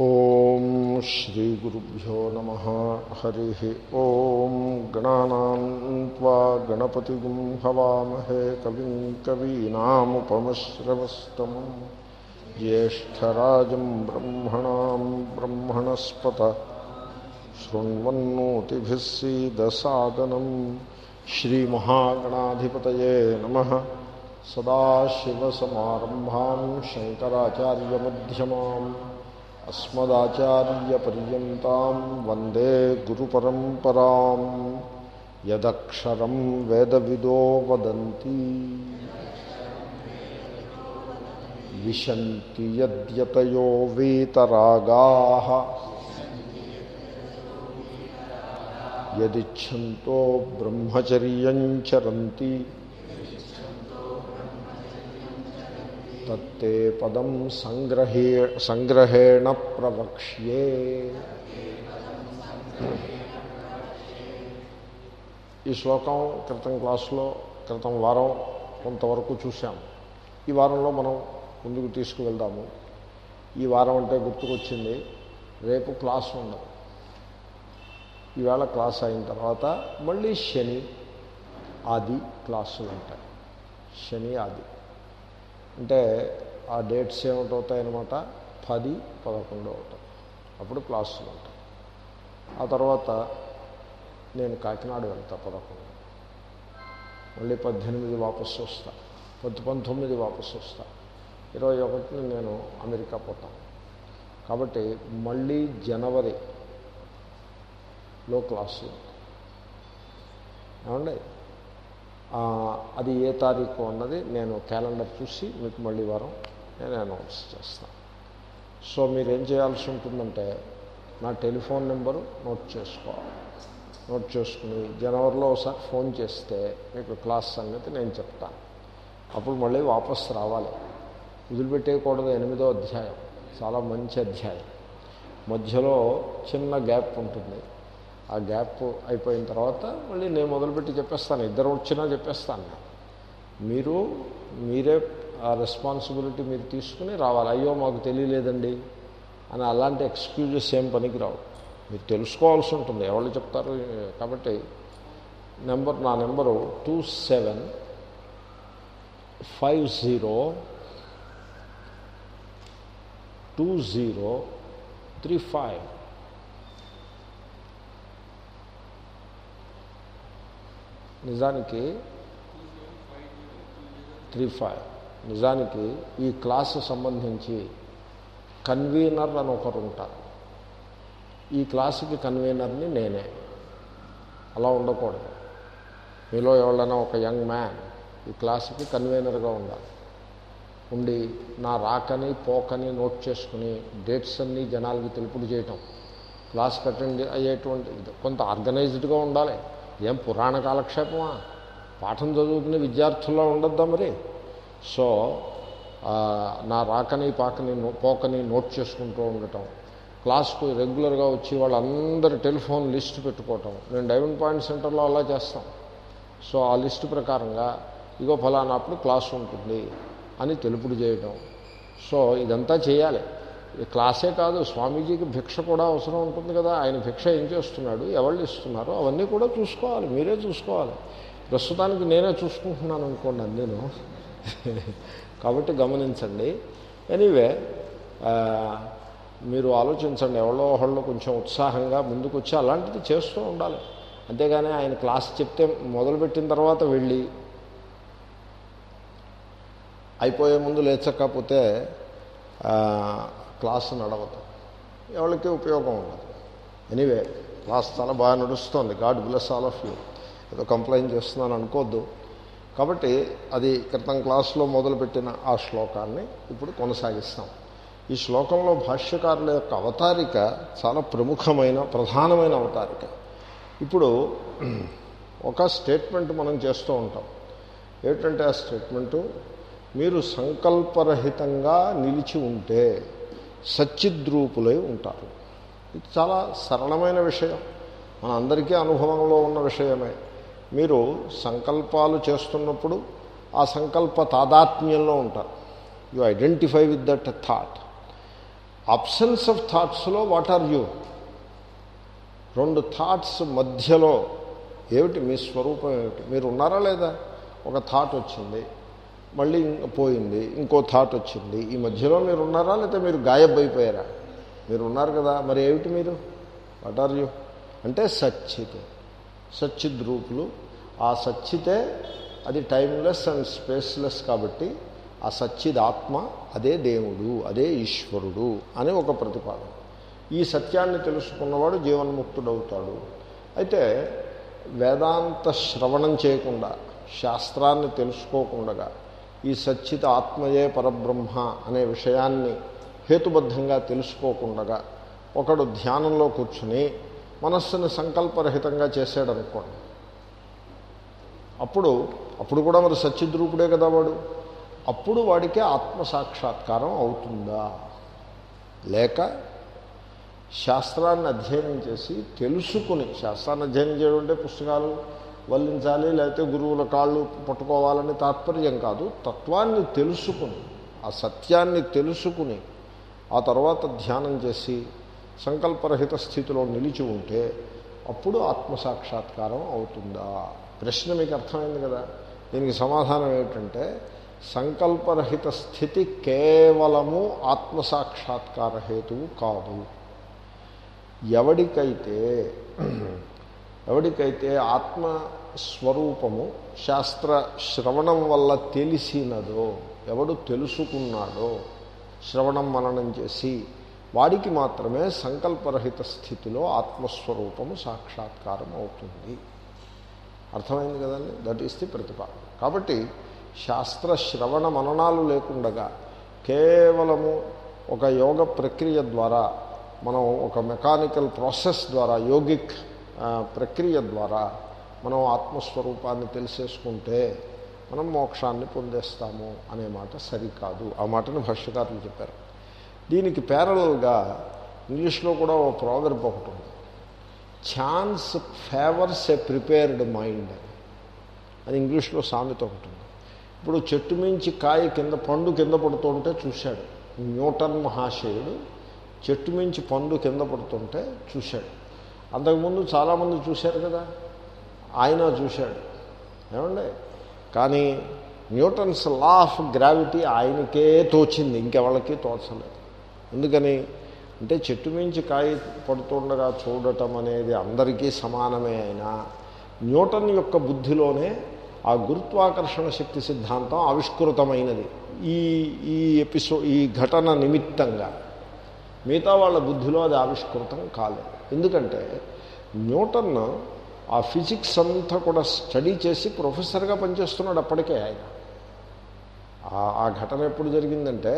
ఓం శ్రీ గురుభ్యో నమ. హరి. ఓం గణానా గణపతి హవామహే కవి కవీనాముపమశ్రవస్తమం. జ్యేష్టరాజం బ్రహ్మణా బ్రహ్మణస్పత. శృణ్వన్నోతిభిస్సీదసాదనం శ్రీమహాగణాధిపత సదాశివసమారంభా అస్మదాచార్యపర్యంతం వందే గురుపరంపరాం యదక్షరం వేదవిదో వదంతి విశంతి యద్యతయో వీతరాగా యదిచ్ఛంతో బ్రహ్మచర్యం తత్తే పదం సంగ్రహే సంగ్రహేణ ప్రవక్ష్యే ఈ శ్లోకం క్రితం క్లాసులో క్రితం వారం కొంతవరకు చూసాం ఈ వారంలో మనం ముందుకు తీసుకువెళ్దాము. ఈ వారం అంటే గుర్తుకొచ్చింది రేపు క్లాస్ ఉండదు. ఈవేళ క్లాస్ అయిన తర్వాత మళ్ళీ శని ఆది క్లాసులు ఉంటాయి. శని ఆది. అంటే ఆ డేట్స్ ఏమిటవుతాయన్నమాట? పది పదకొండు అవుతాయి. అప్పుడు క్లాసులు ఉంటాయి. ఆ తర్వాత నేను కాకినాడ వెళ్తా పదకొండు. మళ్ళీ పద్దెనిమిది వాపసు వస్తా. పది పంతొమ్మిది వాపసు వస్తా. ఇరవై ఒకటిని నేను అమెరికా పోతాను కాబట్టి మళ్ళీ జనవరి లో ఏమండి? అది ఏ తారీఖు అన్నది నేను క్యాలెండర్ చూసి మీకు మళ్ళీ వారం నేను అనౌన్స్ చేస్తాను సో మీరేం చేయాల్సి ఉంటుందంటే నా టెలిఫోన్ నెంబరు నోట్ చేసుకోవాలి. నోట్ చేసుకుని జనవరిలో ఒకసారి ఫోన్ చేస్తే మీకు క్లాస్ సంగతి నేను చెప్తాను అప్పుడు మళ్ళీ వాపస్ రావాలి. వదిలిపెట్టేయకూడదు ఎనిమిదో అధ్యాయం. చాలా మంచి అధ్యాయం. మధ్యలో చిన్న గ్యాప్ ఉంటుంది. ఆ గ్యాప్ అయిపోయిన తర్వాత మళ్ళీ నేను మొదలుపెట్టి చెప్పేస్తాను ఇద్దరు వచ్చినా చెప్పేస్తాను. మీరు మీరే ఆ రెస్పాన్సిబిలిటీ మీరు తీసుకుని రావాలి. అయ్యో మాకు తెలియలేదండి అని అలాంటి ఎక్స్క్యూజెస్ ఏం పనికిరావు మీరు తెలుసుకోవాల్సి ఉంటుంది. ఎవరు చెప్తారు? కాబట్టి నెంబర్ నా number two seven five zero two zero three five. నిజానికి త్రీ ఫైవ్. నిజానికి ఈ క్లాసు సంబంధించి కన్వీనర్ అని ఒకరు ఉంటారు. ఈ క్లాసుకి కన్వీనర్ని నేనే. అలా ఉండకూడదు. మీలో ఎవరైనా ఒక యంగ్ మ్యాన్ ఈ క్లాసుకి కన్వీనర్గా ఉండాలి. ఉండి నా రాకని పోకని నోట్ చేసుకుని డేట్స్ అన్నీ జనాలకి తెలుపుడు చేయటం. క్లాస్కి అటెండ్ అయ్యేటువంటి కొంత ఆర్గనైజ్డ్గా ఉండాలి. ఏం పురాణ కాలక్షేపమా? పాఠం చదువుకునే విద్యార్థుల్లో ఉండద్దా మరి? సో నా రాకని పాకని పోకని నోట్ చేసుకుంటూ ఉండటం క్లాస్కు రెగ్యులర్గా వచ్చి వాళ్ళందరి టెలిఫోన్ లిస్ట్ పెట్టుకోవటం నేను డైమండ్ పాయింట్ సెంటర్లో అలా చేస్తాం. సో ఆ లిస్టు ప్రకారంగా ఇగో ఫలానాప్పుడు క్లాస్ ఉంటుంది అని తెలుపుడు చేయటం. సో ఇదంతా చేయాలి. క్లాసే కాదు స్వామీజీకి భిక్ష కూడా అవసరం ఉంటుంది కదా ఆయన భిక్ష ఏం చేస్తున్నాడు ఎవళ్ళు ఇస్తున్నారో అవన్నీ కూడా చూసుకోవాలి మీరే చూసుకోవాలి. ప్రస్తుతానికి నేనే చూసుకుంటున్నాను అనుకోండి నేను కాబట్టి గమనించండి. ఎనీవే మీరు ఆలోచించండి ఎవరో ఒకళ్ళు కొంచెం ఉత్సాహంగా ముందుకు వచ్చి అలాంటిది చేస్తూ ఉండాలి. అంతేగాని ఆయన క్లాస్ చెప్తే మొదలుపెట్టిన తర్వాత వెళ్ళి అయిపోయే ముందు లేచకపోతే క్లాస్ నడవదు. ఎవరికి ఉపయోగం ఉండదు. ఎనీవే క్లాస్ చాలా బాగా నడుస్తుంది. God bless all of you. ఏదో కంప్లైంట్ చేస్తున్నాను అనుకోవద్దు కాబట్టి అది క్రితం క్లాస్లో మొదలుపెట్టిన ఆ శ్లోకాన్ని ఇప్పుడు కొనసాగిస్తాం. ఈ శ్లోకంలో భాష్యకారుల యొక్క అవతారిక చాలా ప్రముఖమైన ప్రధానమైన అవతారిక. ఇప్పుడు ఒక స్టేట్మెంట్ మనం చేస్తూ ఉంటాం. ఏమిటంటే ఆ స్టేట్మెంటు? మీరు సంకల్పరహితంగా నిలిచి ఉంటే సచ్చిద్రూపులై ఉంటారు. ఇది చాలా సరళమైన విషయం. మన అందరికీ అనుభవంలో ఉన్న విషయమే. మీరు సంకల్పాలు చేస్తున్నప్పుడు ఆ సంకల్ప తాదాత్మ్యంలో ఉంటారు. You identify with that thought absence of థాట్స్లో what are you రెండు థాట్స్ మధ్యలో ఏమిటి? మీ స్వరూపం ఏమిటి? మీరు ఉన్నారా లేదా? ఒక థాట్ వచ్చింది. మళ్ళీ పోయింది. ఇంకో థాట్ వచ్చింది. ఈ మధ్యలో మీరు ఉన్నారా లేకపోతే మీరు గాయబ్ అయిపోయారా? మీరు ఉన్నారు కదా. మరి ఏమిటి మీరు? వాట్ ఆర్ యూ అంటే సచ్చితే. రూపులు. ఆ సచ్చితే అది టైమ్లెస్ అండ్ స్పేస్లెస్ కాబట్టి ఆ సచ్చిద్ ఆత్మ అదే దేవుడు అదే ఈశ్వరుడు అని ఒక ప్రతిపాదన. ఈ సత్యాన్ని తెలుసుకున్నవాడు జీవన్ముక్తుడవుతాడు. అయితే వేదాంత శ్రవణం చేయకుండా శాస్త్రాన్ని తెలుసుకోకుండా ఈ సచ్చిత ఆత్మయే పరబ్రహ్మ అనే విషయాన్ని హేతుబద్ధంగా తెలుసుకోకుండా ఒకడు ధ్యానంలో కూర్చుని మనస్సుని సంకల్పరహితంగా చేశాడనుకోండి. అప్పుడు అప్పుడు కూడా మరి సచ్చిద్రూపుడే కదా వాడు? అప్పుడు వాడికి ఆత్మసాక్షాత్కారం అవుతుందా? లేక శాస్త్రాన్ని అధ్యయనం చేసి తెలుసుకుని శాస్త్రాన్ని అధ్యయనం చేయడం అంటే పుస్తకాలు వల్లించాలి లేకపోతే గురువుల కాళ్ళు పట్టుకోవాలని తాత్పర్యం కాదు. తత్వాన్ని తెలుసుకుని ఆ సత్యాన్ని తెలుసుకుని ఆ తర్వాత ధ్యానం చేసి సంకల్పరహిత స్థితిలో నిలిచి ఉంటే అప్పుడు ఆత్మసాక్షాత్కారం అవుతుందా? ప్రశ్న మీకు అర్థమైంది కదా. దీనికి సమాధానం ఏమిటంటే సంకల్పరహిత స్థితి కేవలము ఆత్మసాక్షాత్కార హేతువు కాదు. ఎవడికైతే ఎవడికైతే ఆత్మస్వరూపము శాస్త్ర శ్రవణం వల్ల తెలిసినదో ఎవడు తెలుసుకున్నాడో శ్రవణం మననం చేసి వాడికి మాత్రమే సంకల్పరహిత స్థితిలో ఆత్మస్వరూపము సాక్షాత్కారం అవుతుంది. అర్థమైంది కదండి? దట్ ఈస్ ది ప్రతిపాదన. కాబట్టి శాస్త్ర శ్రవణ మననాలు లేకుండగా కేవలము ఒక యోగ ప్రక్రియ ద్వారా మనం ఒక మెకానికల్ ప్రాసెస్ ద్వారా యోగిక్ ప్రక్రియ ద్వారా మనం ఆత్మస్వరూపాన్ని తెలిసేసుకుంటే మనం మోక్షాన్ని పొందేస్తాము అనే మాట సరికాదు. ఆ మాటను భాష్యకారులు చెప్పారు. దీనికి ప్యారలల్గా ఇంగ్లీష్లో కూడా ఓ ప్రావెర్బ్ ఒకటి ఉంది. Chance favours a prepared mind అని. ఇంగ్లీష్లో సామెత ఒకటి ఉంది. ఇప్పుడు చెట్టు మించి కాయ కింద పండు కింద పడుతుంటే చూశాడు. న్యూటన్ మహాశయుడు చెట్టు మించి పండు కింద పడుతుంటే చూశాడు. అంతకుముందు చాలామంది చూశారు కదా. ఆయన చూశాడు. ఏమండి? కానీ న్యూటన్స్ లా ఆఫ్ గ్రావిటీ ఆయనకే తోచింది. ఇంకెవాళ్ళకి తోచలేదు. ఎందుకని? అంటే చెట్టు మించి కాయ పడుతుండగా చూడటం అనేది అందరికీ సమానమే అయినా న్యూటన్ యొక్క బుద్ధిలోనే ఆ గురుత్వాకర్షణ శక్తి సిద్ధాంతం ఆవిష్కృతమైనది. ఈ ఈ ఎపిసో ఈ ఘటన నిమిత్తంగా మిగతా వాళ్ళ బుద్ధిలో అది ఆవిష్కృతం కాలేదు. ఎందుకంటే న్యూటన్ ఆ ఫిజిక్స్ అంతా కూడా స్టడీ చేసి ప్రొఫెసర్గా పనిచేస్తున్నాడు అప్పటికే ఆయన. ఆ ఘటన ఎప్పుడు జరిగిందంటే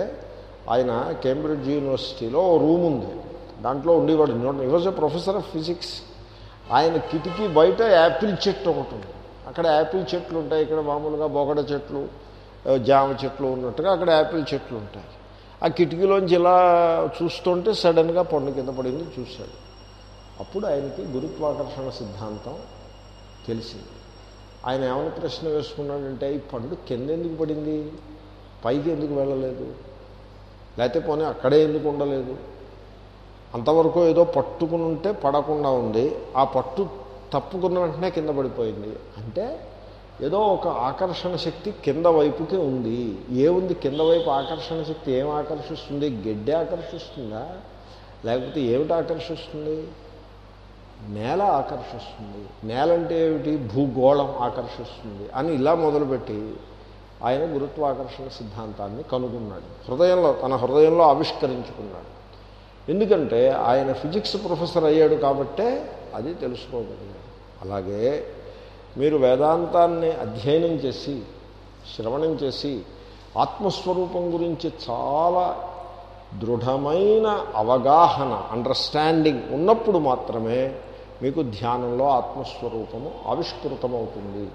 ఆయన కేంబ్రిడ్జ్ యూనివర్సిటీలో రూమ్ ఉంది. దాంట్లో ఉండేవాడు. న్యూటన్ ఈరోజు ప్రొఫెసర్ ఆఫ్ ఫిజిక్స్ ఆయన కిటికీ బయట యాపిల్ చెట్టు ఒకటి ఉంది. అక్కడ యాపిల్ చెట్లు ఉంటాయి. ఇక్కడ మామూలుగా బొగడ చెట్లు జామ చెట్లు ఉన్నట్టుగా అక్కడ యాపిల్ చెట్లు ఉంటాయి. ఆ కిటికీలోంచి ఇలా చూస్తుంటే సడన్గా పండు కింద పడింది చూశాడు. అప్పుడు ఆయనకి గురుత్వాకర్షణ సిద్ధాంతం తెలిసింది. ఆయన ఏమైనా ప్రశ్న వేసుకున్నాడంటే ఈ పండు కింద ఎందుకు పడింది? పైకి ఎందుకు వెళ్ళలేదు? లేకపోతే పోనీ అక్కడే ఎందుకు ఉండలేదు? అంతవరకు ఏదో పట్టుకుని ఉంటే పడకుండా ఉంది. ఆ పట్టు తప్పుకున్న వెంటనే కింద పడిపోయింది. అంటే ఏదో ఒక ఆకర్షణ శక్తి కింద వైపుకే ఉంది. ఏముంది కింద వైపు ఆకర్షణ శక్తి ఏం ఆకర్షిస్తుంది? గడ్డి ఆకర్షిస్తుందా? లేకపోతే ఏమిటి ఆకర్షిస్తుంది? నేల ఆకర్షిస్తుంది. నేల అంటే ఏమిటి? భూగోళం ఆకర్షిస్తుంది అని ఇలా మొదలుపెట్టి ఆయన గురుత్వాకర్షణ సిద్ధాంతాన్ని కనుగొన్నాడు. హృదయంలో తన హృదయంలో ఆవిష్కరించుకున్నాడు. ఎందుకంటే ఆయన ఫిజిక్స్ ప్రొఫెసర్ అయ్యాడు కాబట్టే అది తెలుసుకోగలిగాడు. అలాగే మీరు వేదాంతాన్ని అధ్యయనం చేసి శ్రవణం చేసి ఆత్మస్వరూపం గురించి చాలా దృఢమైన అవగాహన అండర్స్టాండింగ్ ఉన్నప్పుడు మాత్రమే మీకు ధ్యానంలో ఆత్మస్వరూపము ఆవిష్కృతమవుతుంది.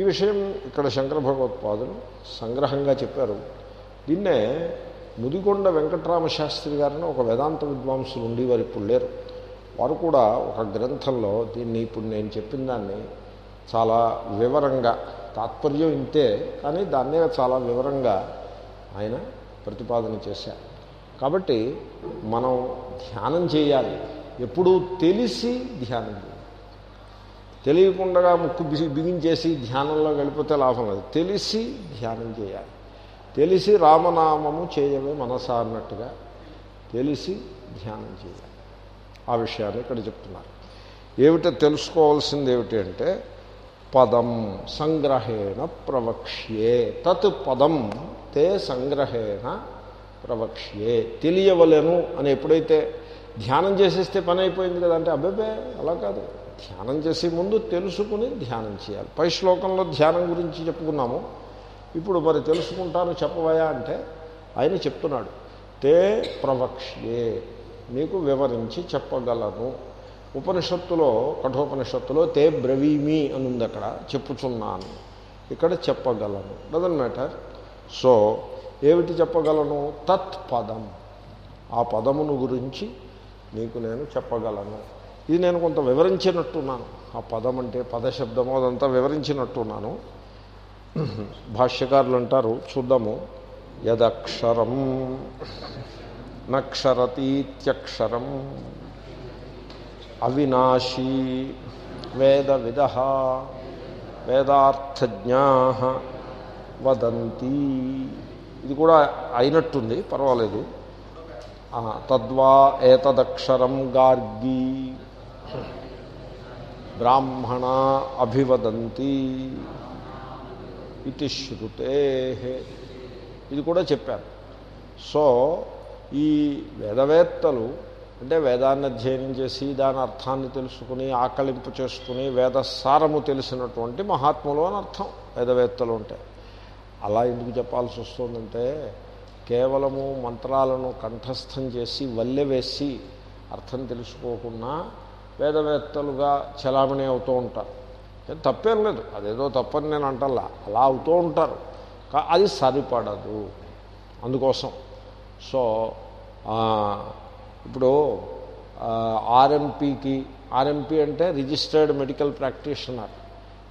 ఈ విషయం ఇక్కడ శంకర భగవత్పాదులు సంగ్రహంగా చెప్పారు. దీన్నే ముదిగొండ వెంకటరామ శాస్త్రి గారిని ఒక వేదాంత విద్వాంసులు ఉండేవారు ఇప్పుడు లేరు. వారు కూడా ఒక గ్రంథంలో దీన్ని ఇప్పుడు నేను చెప్పిన దాన్ని చాలా వివరంగా తాత్పర్యం ఇంతే కానీ దాన్నే చాలా వివరంగా ఆయన ప్రతిపాదన చేశారు. కాబట్టి మనం ధ్యానం చేయాలి. ఎప్పుడూ తెలిసి ధ్యానం చేయాలి. తెలియకుండా ముక్కు బిగి బిగించేసి ధ్యానంలో వెళ్ళిపోతే లాభం లేదు. తెలిసి ధ్యానం చేయాలి. తెలిసి రామనామము చేయవే మనసా అన్నట్టుగా తెలిసి ధ్యానం చేయాలి. ఆ విషయాన్ని ఇక్కడ చెప్తున్నారు. ఏమిటో తెలుసుకోవాల్సింది ఏమిటి అంటే పదం సంగ్రహేణ ప్రవక్ష్యే. తత్ పదం తే సంగ్రహేణ ప్రవక్ష్యే. తెలియవలను అని ఎప్పుడైతే ధ్యానం చేసేస్తే పని అయిపోయింది కదంటే అబ్బాబే అలా కాదు. ధ్యానం చేసే ముందు తెలుసుకుని ధ్యానం చేయాలి. పై శ్లోకంలో ధ్యానం గురించి చెప్పుకున్నాము. ఇప్పుడు మరి తెలుసుకుంటాను చెప్పవయా అంటే ఆయన చెప్తున్నాడు తే ప్రవక్ష్యే మీకు వివరించి చెప్పగలను. ఉపనిషత్తులో కఠోపనిషత్తులో తే బ్రవీమి అని ఉంది అక్కడ చెప్పుచున్నాను. ఇక్కడ చెప్పగలను. డజన్ మ్యాటర్ సో ఏమిటి చెప్పగలను? తత్పదం ఆ పదమును గురించి నీకు నేను చెప్పగలను. ఇది నేను కొంత వివరించినట్టున్నాను. ఆ పదం అంటే పదశబ్దము అదంతా వివరించినట్టున్నాను. భాష్యకారులు అంటారు చూద్దాము. యదక్షరం నక్షరతీత్యక్షరం అవినాశీ వేదవిద వేదార్థజ్ఞా వదంతి. ఇది కూడా అయినట్టుంది పర్వాలేదు. తద్వా ఏతదక్షరం గార్గి. బ్రాహ్మణ అభివదంతి. ఇది శృతే. ఇది కూడా చెప్పారు. సో ఈ వేదవేత్తలు అంటే వేదాన్ని అధ్యయనం చేసి దాని అర్థాన్ని తెలుసుకుని ఆకలింపు చేసుకుని వేదసారము తెలిసినటువంటి మహాత్ములు అని అర్థం వేదవేత్తలు ఉంటాయి అలా ఎందుకు చెప్పాల్సి వస్తుందంటే కేవలము మంత్రాలను కంఠస్థం చేసి వల్లె వేసి అర్థం తెలుసుకోకుండా వేదవేత్తలుగా చలామణి అవుతూ ఉంటారు. తప్పేం లేదు. అదేదో తప్పని నేను అంటల్లా. అలా అవుతూ ఉంటారు. కా- అది సరిపడదు. అందుకోసం. సో ఇప్పుడు ఆర్ఎంపీకి ఆర్ఎంపీ అంటే రిజిస్టర్డ్ మెడికల్ ప్రాక్టీషనర్.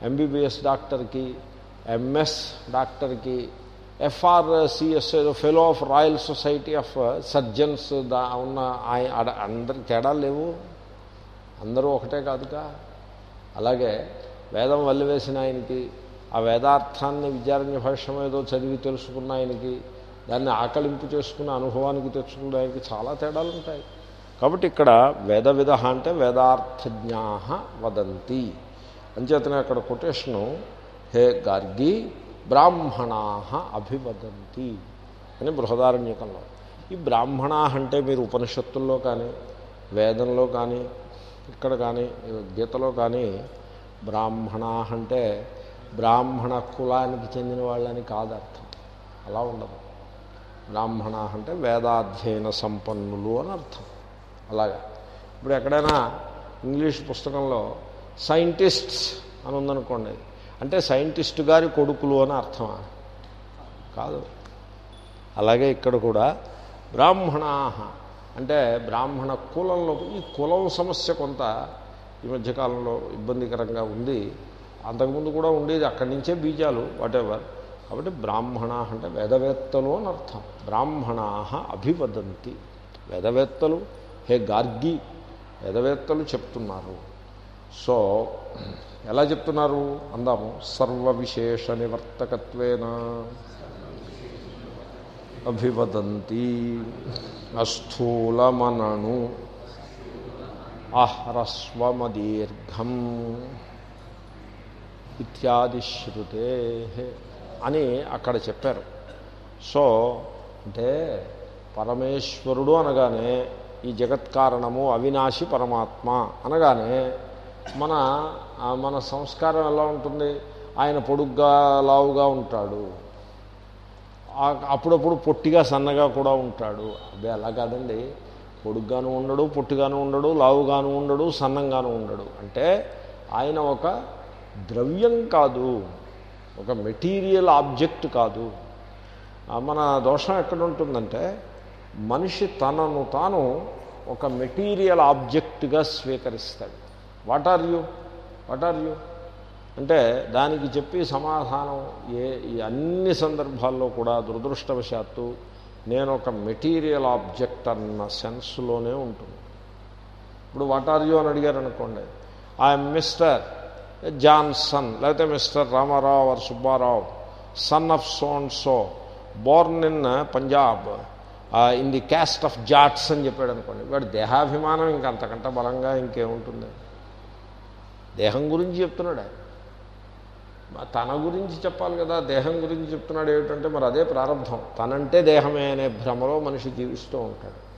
ఎంబీబీఎస్ డాక్టర్కి ఎంఎస్ డాక్టర్కి ఎఫ్ఆర్సిఎస్ ఏదో fellow of royal society of surgeons దా ఉన్న అందరి తేడా లేవు. అందరూ ఒకటే కాదుగా. అలాగే వేదం వల్లివేసిన ఆయనకి ఆ వేదార్థాన్ని విద్యారణ్య భాష్యం ఏదో చదివి తెలుసుకున్న ఆయనకి దాన్ని ఆకలింపు చేసుకున్న అనుభవానికి తెచ్చుకున్న ఆయనకి చాలా తేడాలు ఉంటాయి. కాబట్టి ఇక్కడ వేద విధ అంటే వేదార్థజ్ఞా వదంతి. అంచేతనే అక్కడ కొటేషను హే గార్గి బ్రాహ్మణా అభివదంతి అని బృహదారణ్యకంలో. ఈ బ్రాహ్మణ అంటే మీరు ఉపనిషత్తుల్లో కానీ వేదంలో కానీ ఇక్కడ కానీ గీతలో కానీ బ్రాహ్మణ అంటే బ్రాహ్మణ కులానికి చెందిన వాళ్ళని కాదు అర్థం అలా ఉండదు. బ్రాహ్మణ అంటే వేదాధ్యయన సంపన్నులు అని అర్థం. అలాగా. ఇప్పుడు ఎక్కడైనా ఇంగ్లీష్ పుస్తకంలో సైంటిస్ట్స్ అని ఉందనుకోండి అంటే సైంటిస్ట్ గారి కొడుకులు అని అర్థమా? కాదు. అలాగే ఇక్కడ కూడా బ్రాహ్మణాహ. అంటే బ్రాహ్మణ కులంలో ఈ కులం సమస్య కొంత ఈ మధ్యకాలంలో ఇబ్బందికరంగా ఉంది. అంతకుముందు కూడా ఉండేది అక్కడి నుంచే బీజాలు వాటెవర్ కాబట్టి బ్రాహ్మణ అంటే వేదవేత్తలు అని అర్థం. బ్రాహ్మణా అభివదంతి. వేదవేత్తలు హే గార్గి వేదవేత్తలు చెప్తున్నారు. సో ఎలా చెప్తున్నారు? అందాము. సర్వ విశేష నివర్తకత్వేన అభివదంతి అస్థూలమనను అహ్రస్వమదీర్ఘం ఇత్యాది శృతే అని అక్కడ చెప్పారు. సో అంటే పరమేశ్వరుడు అనగానే ఈ జగత్కారణము అవినాశి పరమాత్మ అనగానే మన మన సంస్కారం ఎలా ఉంటుంది? ఆయన పొడుగ్గా లావుగా ఉంటాడు. అప్పుడప్పుడు పొట్టిగా సన్నగా కూడా ఉంటాడు. అదే అలా కాదండి. పొడుగ్గాను ఉండడు పొట్టిగాను ఉండడు లావుగాను ఉండడు సన్నంగాను ఉండడు. అంటే ఆయన ఒక ద్రవ్యం కాదు. ఒక మెటీరియల్ ఆబ్జెక్ట్ కాదు. మన దోషం ఎక్కడ ఉంటుందంటే మనిషి తనను తాను ఒక మెటీరియల్ ఆబ్జెక్ట్గా స్వీకరిస్తాడు. What are you? What are you? అంటే దానికి చెప్పి సమాధానం ఏ ఈ అన్ని సందర్భాల్లో కూడా దురదృష్టవశాత్తు నేను ఒక మెటీరియల్ ఆబ్జెక్ట్ అన్న సెన్స్లోనే ఉంటుంది. ఇప్పుడు వాట్ ఆర్ యూ అని అడిగారు అనుకోండి ఐఎమ్ మిస్టర్ జాన్సన్ లేకపోతే mister Ramarao or Subbarao son of son so born in Punjab in the caste of Jats అని చెప్పాడు అనుకోండి వాడు దేహాభిమానం ఇంకా అంతకంటే బలంగా ఇంకేముంటుంది? దేహం గురించి చెప్తున్నాడు? తన గురించి చెప్పాలి కదా దేహం గురించి చెప్తున్నాడు ఏమిటంటే మరి అదే ప్రారంభం. తనంటే దేహమే అనే భ్రమలో మనిషి జీవిస్తూ ఉంటాడు.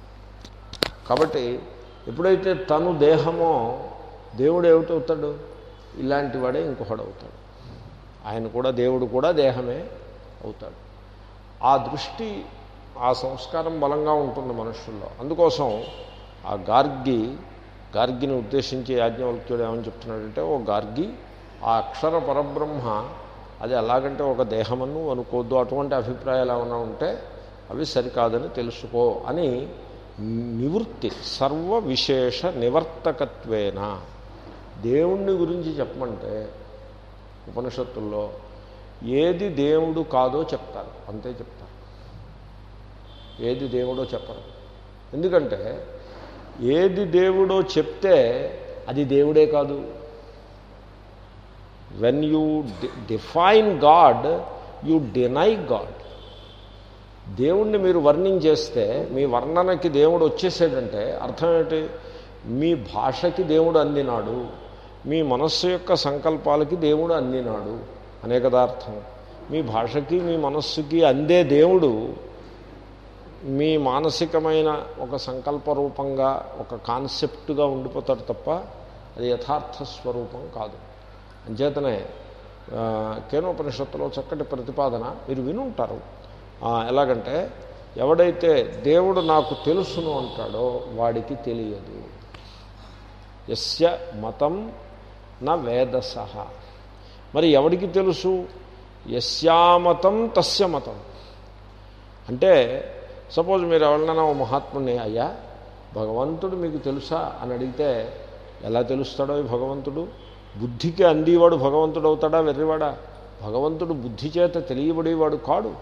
కాబట్టి ఎప్పుడైతే తను దేహమో దేవుడు ఏమిటవుతాడు ఇలాంటి వాడే ఇంకొకడు అవుతాడు. ఆయన కూడా దేవుడు కూడా దేహమే అవుతాడు. ఆ దృష్టి ఆ సంస్కారం బలంగా ఉంటుంది మనుషుల్లో. అందుకోసం ఆ గార్గి గార్గిని ఉద్దేశించి యాజ్ఞవల్క్యుడు ఏమని చెప్తున్నాడంటే ఓ గార్గి ఆ అక్షర పరబ్రహ్మ అది ఎలాగంటే ఒక దేహమను అనుకోద్దు అటువంటి అభిప్రాయాలు ఏమైనా ఉంటే అవి సరికాదని తెలుసుకో అని నివృత్తి సర్వ విశేష నివర్తకత్వేన. దేవుణ్ణి గురించి చెప్పమంటే ఉపనిషత్తుల్లో ఏది దేవుడు కాదో చెప్తారు అంతే చెప్తారు. ఏది దేవుడో చెప్పరు. ఎందుకంటే ఏది దేవుడో చెప్తే అది దేవుడే కాదు. When you define God you deny God దేవుణ్ణి మీరు వర్ణించేస్తే మీ వర్ణనకి దేవుడు వచ్చేసాడంటే అర్థం ఏంటి? మీ భాషకి దేవుడు అందినాడు. మీ మనస్సు యొక్క సంకల్పాలకి దేవుడు అందినాడు. అనే కదా అర్థం. మీ భాషకి మీ మనస్సుకి అందే దేవుడు మీ మానసికమైన ఒక సంకల్ప రూపంగా ఒక కాన్సెప్ట్గా ఉండిపోతాడు తప్ప అది యథార్థ స్వరూపం కాదు. అంచేతనే కేనోపనిషత్తులో చక్కటి ప్రతిపాదన మీరు వినుంటారు. ఎలాగంటే ఎవడైతే దేవుడు నాకు తెలుసును అంటాడో వాడికి తెలియదు. ఎస్య మతం నా వేదస మరి ఎవడికి తెలుసు? యస్యామతం తస్య మతం. అంటే సపోజ్ మీరు ఎవరినైనా ఓ మహాత్ముడిని అయ్యా భగవంతుడు మీకు తెలుసా? అని అడిగితే ఎలా తెలుస్తాడో ఈ భగవంతుడు? బుద్ధికి అందేవాడు భగవంతుడు అవుతాడా వెర్రివాడా? భగవంతుడు బుద్ధి చేత తెలియబడేవాడు కాడు.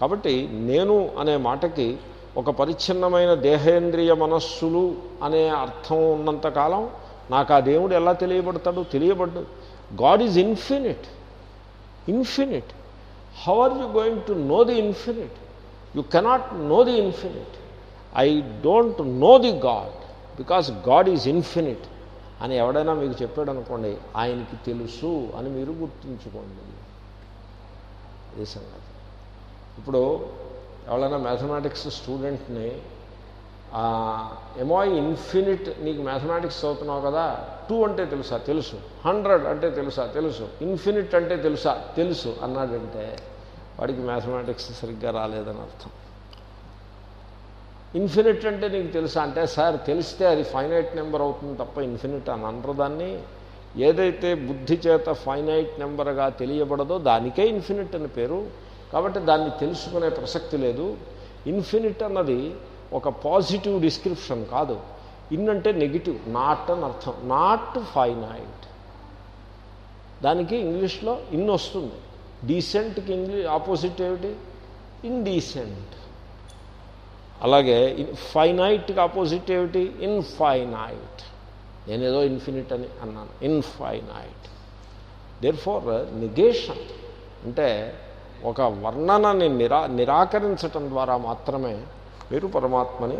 కాబట్టి నేను అనే మాటకి ఒక పరిచ్ఛిన్నమైన దేహేంద్రియ మనస్సులు అనే అర్థం ఉన్నంతకాలం నాకు ఆ దేవుడు ఎలా తెలియబడతాడు? తెలియబడ్డు. God is infinite. Infinite. How are you going to know the infinite? You cannot know the infinite I don't know the God because God is infinite అని ఎవడైనా మీకు చెప్పాడు అనుకోండి ఆయనకి తెలుసు అని మీరు గుర్తుంచుకోండి. ఇది సంగతి. ఇప్పుడు ఎవరైనా మ్యాథమెటిక్స్ స్టూడెంట్ని ఏమో ఇన్ఫినిట్ నీకు మ్యాథమెటిక్స్ చదువుతున్నావు కదా టూ అంటే తెలుసా? తెలుసు. హండ్రెడ్ అంటే తెలుసా? తెలుసు. ఇన్ఫినిట్ అంటే తెలుసా? తెలుసు. అన్నాడంటే వాడికి మ్యాథమెటిక్స్ సరిగ్గా రాలేదని అర్థం. ఇన్ఫినిట్ అంటే నీకు తెలుసా? అంటే సార్ తెలిస్తే అది ఫైనైట్ నెంబర్ అవుతుంది తప్ప ఇన్ఫినిట్ అని అనరు దాన్ని. ఏదైతే బుద్ధి చేత ఫైనైట్ నెంబర్గా తెలియబడదో దానికే ఇన్ఫినిట్ అని పేరు. కాబట్టి దాన్ని తెలుసుకునే ప్రసక్తి లేదు. ఇన్ఫినిట్ అన్నది ఒక పాజిటివ్ డిస్క్రిప్షన్ కాదు. ఇన్ అంటే నెగిటివ్ నాట్ అని అర్థం. Not finite. దానికి ఇంగ్లీష్లో ఇన్ వస్తుంది డీసెంట్కి ఇంగ్లీష్ ఆపోజిట్ ఏమిటి? ఇండీసెంట్. అలాగే ఫైనైట్కి ఆపోజిట్ ఏమిటి? ఇన్ఫైనైట్. నేనేదో ఇన్ఫినిట్ అని అన్నాను. ఇన్ఫైనైట్. దేర్ ఫార్ నిగేషన్ అంటే ఒక వర్ణనని నిరా నిరాకరించటం ద్వారా మాత్రమే మీరు పరమాత్మని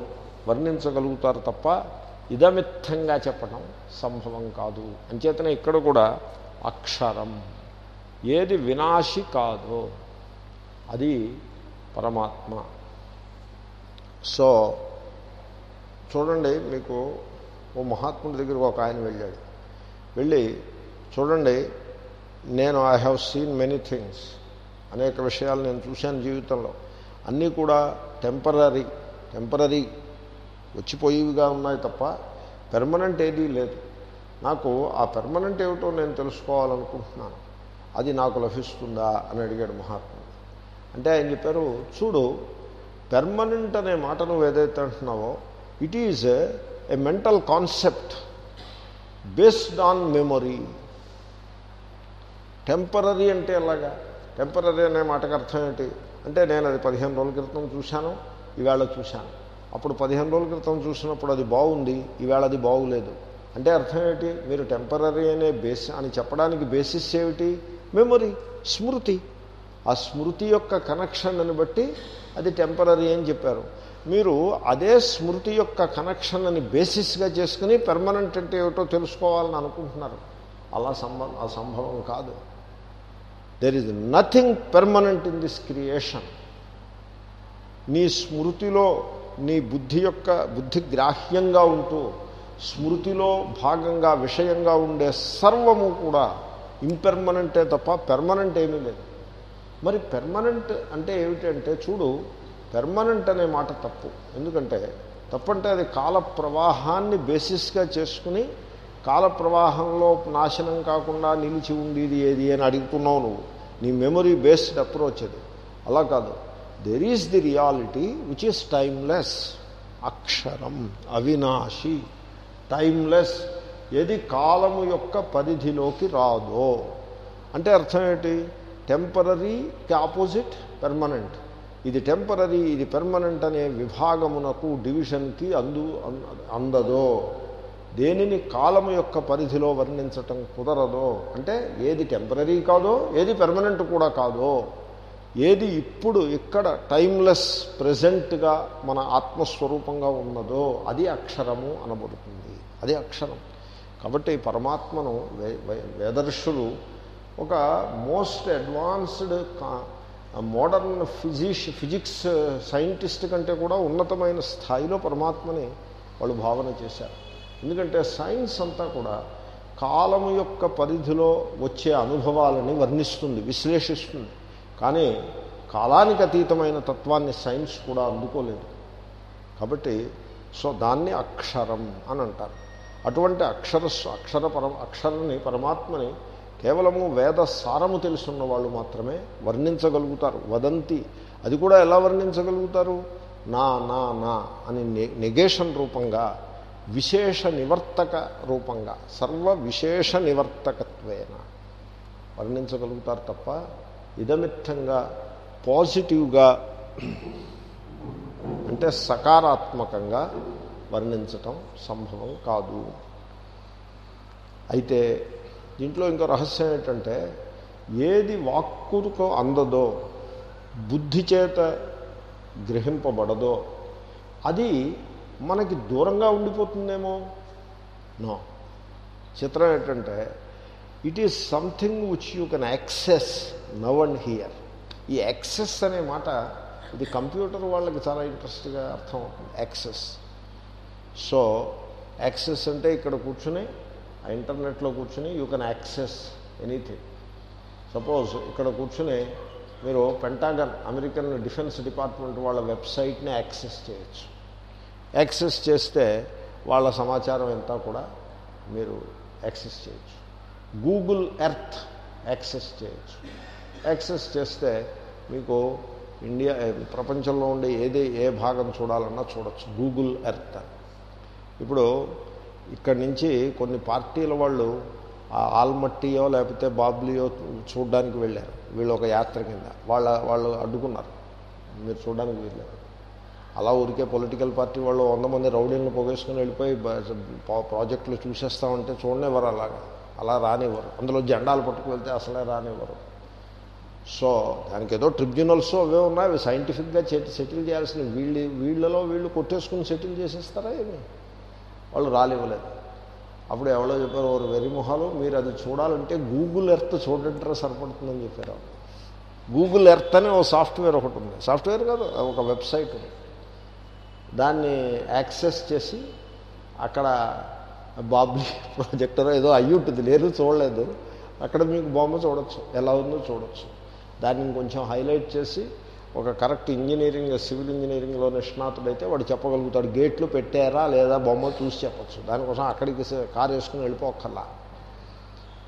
వర్ణించగలుగుతారు తప్ప ఇదమిత్తంగా చెప్పడం సంభవం కాదు. అంచేతనే ఇక్కడ కూడా అక్షరం. ఏది వినాశి కాదో అది పరమాత్మ. సో చూడండి మీకు ఓ మహాత్ముడి దగ్గరకు ఒక ఆయన వెళ్ళాడు. వెళ్ళి చూడండి నేను I have seen many things అనేక విషయాలు నేను చూశాను జీవితంలో. అన్నీ కూడా టెంపరీ టెంపరీ వచ్చిపోయేవిగా ఉన్నాయి తప్ప పెర్మనెంట్ ఏదీ లేదు. నాకు ఆ పెర్మనెంట్ ఏమిటో నేను తెలుసుకోవాలనుకుంటున్నాను. అది నాకు లభిస్తుందా అని అడిగాడు మహాత్ముడు. అంటే ఆయన చెప్పారు చూడు పెర్మనెంట్ అనే మాట నువ్వు ఏదైతే అంటున్నావో it is a mental concept based on memory temporary అంటే ఎలాగా? టెంపరీ అనే మాటకు అర్థం ఏంటి? అంటే నేను అది పదిహేను రోజుల క్రితం చూశాను ఈవేళ చూశాను. అప్పుడు పదిహేను రోజుల క్రితం చూసినప్పుడు అది బాగుంది ఈవేళ అది బాగులేదు. అంటే అర్థం ఏంటి? మీరు టెంపరీ అనే బేస్ అని చెప్పడానికి బేసిస్ ఏమిటి? మెమొరీ స్మృతి. ఆ స్మృతి యొక్క కనెక్షన్ని బట్టి అది టెంపరీ అని చెప్పారు. మీరు అదే స్మృతి యొక్క కనెక్షన్ని బేసిస్గా చేసుకుని పెర్మనెంట్ అంటే ఏమిటో తెలుసుకోవాలని అనుకుంటున్నారు. అలా సంభవం ఆ సంభవం కాదు. There is nothing permanent in this creation నీ స్మృతిలో నీ బుద్ధి యొక్క బుద్ధి గ్రాహ్యంగా ఉంటూ స్మృతిలో భాగంగా విషయంగా ఉండే సర్వము కూడా ఇంపెర్మనెంటే తప్ప పెర్మనెంట్ ఏమీ లేదు. మరి పెర్మనెంట్ అంటే ఏమిటంటే చూడు పెర్మనెంట్ అనే మాట తప్పు. ఎందుకంటే తప్పంటే అది కాల ప్రవాహాన్ని బేసిస్గా చేసుకుని కాల ప్రవాహంలో నాశనం కాకుండా నిలిచి ఉండేది ఏది అని అడుగుతున్నావు నువ్వు. నీ మెమొరీ బేస్డ్ అప్రోచ్ అది. అలా కాదు. There is the reality which is timeless అక్షరం అవినాశి. టైమ్లెస్ ఏది కాలము యొక్క పరిధిలోకి రాదో. అంటే అర్థం ఏంటి? టెంపరీకి ఆపోజిట్ పెర్మనెంట్. ఇది టెంపరీ ఇది పెర్మనెంట్ అనే విభాగమునకు డివిజన్కి అందు అందదో. దేనిని కాలము యొక్క పరిధిలో వర్ణించటం కుదరదో. అంటే ఏది టెంపరీ కాదో ఏది పెర్మనెంట్ కూడా కాదో. ఏది ఇప్పుడు ఇక్కడ టైమ్లెస్ ప్రజెంట్గా మన ఆత్మస్వరూపంగా ఉన్నదో అది అక్షరము అనబడుతుంది. అది అక్షరం. కాబట్టి పరమాత్మను వేదర్షులు ఒక మోస్ట్ అడ్వాన్స్డ్ మోడర్న్ ఫిజిష్ ఫిజిక్స్ సైంటిస్ట్ కంటే కూడా ఉన్నతమైన స్థాయిలో పరమాత్మని వాళ్ళు భావన చేశారు. ఎందుకంటే సైన్స్ అంతా కూడా కాలము యొక్క పరిధిలో వచ్చే అనుభవాలని వర్ణిస్తుంది విశ్లేషిస్తుంది. కానీ కాలానికి అతీతమైన తత్వాన్ని సైన్స్ కూడా అందుకోలేదు. కాబట్టి సో దాన్ని అక్షరం అని అంటారు. అటువంటి అక్షర అక్షర పరమ అక్షరని పరమాత్మని కేవలము వేద సారము తెలుసున్న వాళ్ళు మాత్రమే వర్ణించగలుగుతారు. వదంతి. అది కూడా ఎలా వర్ణించగలుగుతారు? నా నా నా అని నెగేషన్ రూపంగా విశేష నివర్తక రూపంగా సర్వ విశేష నివర్తకత్వేన వర్ణించగలుగుతారు తప్ప ఇదమిత్తంగా పాజిటివ్గా అంటే సకారాత్మకంగా వర్ణించటం సంభవం కాదు. అయితే దీంట్లో ఇంకో రహస్యం ఏంటంటే ఏది వాక్కుకు అందదో బుద్ధి చేత గ్రహింపబడదో అది మనకి దూరంగా ఉండిపోతుందేమో? నో. చిత్రం ఏంటంటే it is something which you can access now and here. ఈ యాక్సెస్ అనే మాట ఇది కంప్యూటర్ వాళ్ళకి చాలా ఇంట్రెస్ట్గా అర్థం అవుతుంది యాక్సెస్. సో యాక్సెస్ అంటే ఇక్కడ కూర్చుని ఆ ఇంటర్నెట్లో కూర్చుని you can access anything. Suppose ఇక్కడ కూర్చుని మీరు పెంటాగన్ అమెరికన్ డిఫెన్స్ డిపార్ట్మెంట్ వాళ్ళ వెబ్సైట్ని యాక్సెస్ చేయొచ్చు. యాక్సెస్ చేస్తే వాళ్ళ సమాచారం అంతా కూడా మీరు యాక్సెస్ చేయొచ్చు. గూగుల్ ఎర్త్ యాక్సెస్ చేయొచ్చు. యాక్సెస్ చేస్తే మీకు ఇండియా ప్రపంచంలో ఉండే ఏది ఏ భాగం చూడాలన్నా చూడొచ్చు. గూగుల్ ఎర్త్ అని. ఇప్పుడు ఇక్కడి నుంచి కొన్ని పార్టీల వాళ్ళు ఆల్మట్టియో లేకపోతే బాబ్లియో చూడడానికి వెళ్ళారు. వీళ్ళు ఒక యాత్ర కింద. వాళ్ళ వాళ్ళు అడ్డుకున్నారు. మీరు చూడడానికి వెళ్ళారు. అలా ఊరికే పొలిటికల్ పార్టీ వాళ్ళు వంద మంది రౌడీలను పొగేసుకుని వెళ్ళిపోయి ప్రాజెక్టులు చూసేస్తామంటే చూడనివ్వరు అలాగా. అలా రానివ్వరు. అందులో జెండాలు పట్టుకు వెళ్తే అసలే రానివ్వరు. సో దానికి ఏదో ట్రిబ్యునల్స్ అవే ఉన్నాయి. అవి సైంటిఫిక్గా సెటిల్ చేయాల్సిన వీళ్ళు వీళ్ళలో వీళ్ళు కొట్టేసుకుని సెటిల్ చేసేస్తారా ఏమి? వాళ్ళు రాలివ్వలేదు అప్పుడు ఎవరో చెప్పారు ఓరు వెరిమొహాలు మీరు అది చూడాలంటే గూగుల్ ఎర్త్ చూడంటారా సరిపడుతుందని చెప్పారు గూగుల్ ఎర్త్ అని ఓ సాఫ్ట్వేర్ ఒకటి ఉంది. సాఫ్ట్వేర్ కాదు ఒక వెబ్సైట్ ఉంది. దాన్ని యాక్సెస్ చేసి అక్కడ బాబ్లీ ప్రాజెక్టర్ ఏదో అయ్యి ఉంటుంది లేదు చూడలేదు. అక్కడ మీకు బొమ్మ చూడొచ్చు ఎలా ఉందో చూడొచ్చు. దాన్ని కొంచెం హైలైట్ చేసి ఒక కరెక్ట్ ఇంజనీరింగ్ సివిల్ ఇంజనీరింగ్లో నిష్ణాతుడైతే వాడు చెప్పగలుగుతాడు. గేట్లు పెట్టారా లేదా బొమ్మ చూసి చెప్పచ్చు. దానికోసం అక్కడికి కారు వేసుకుని వెళ్ళిపోక్కర్లా.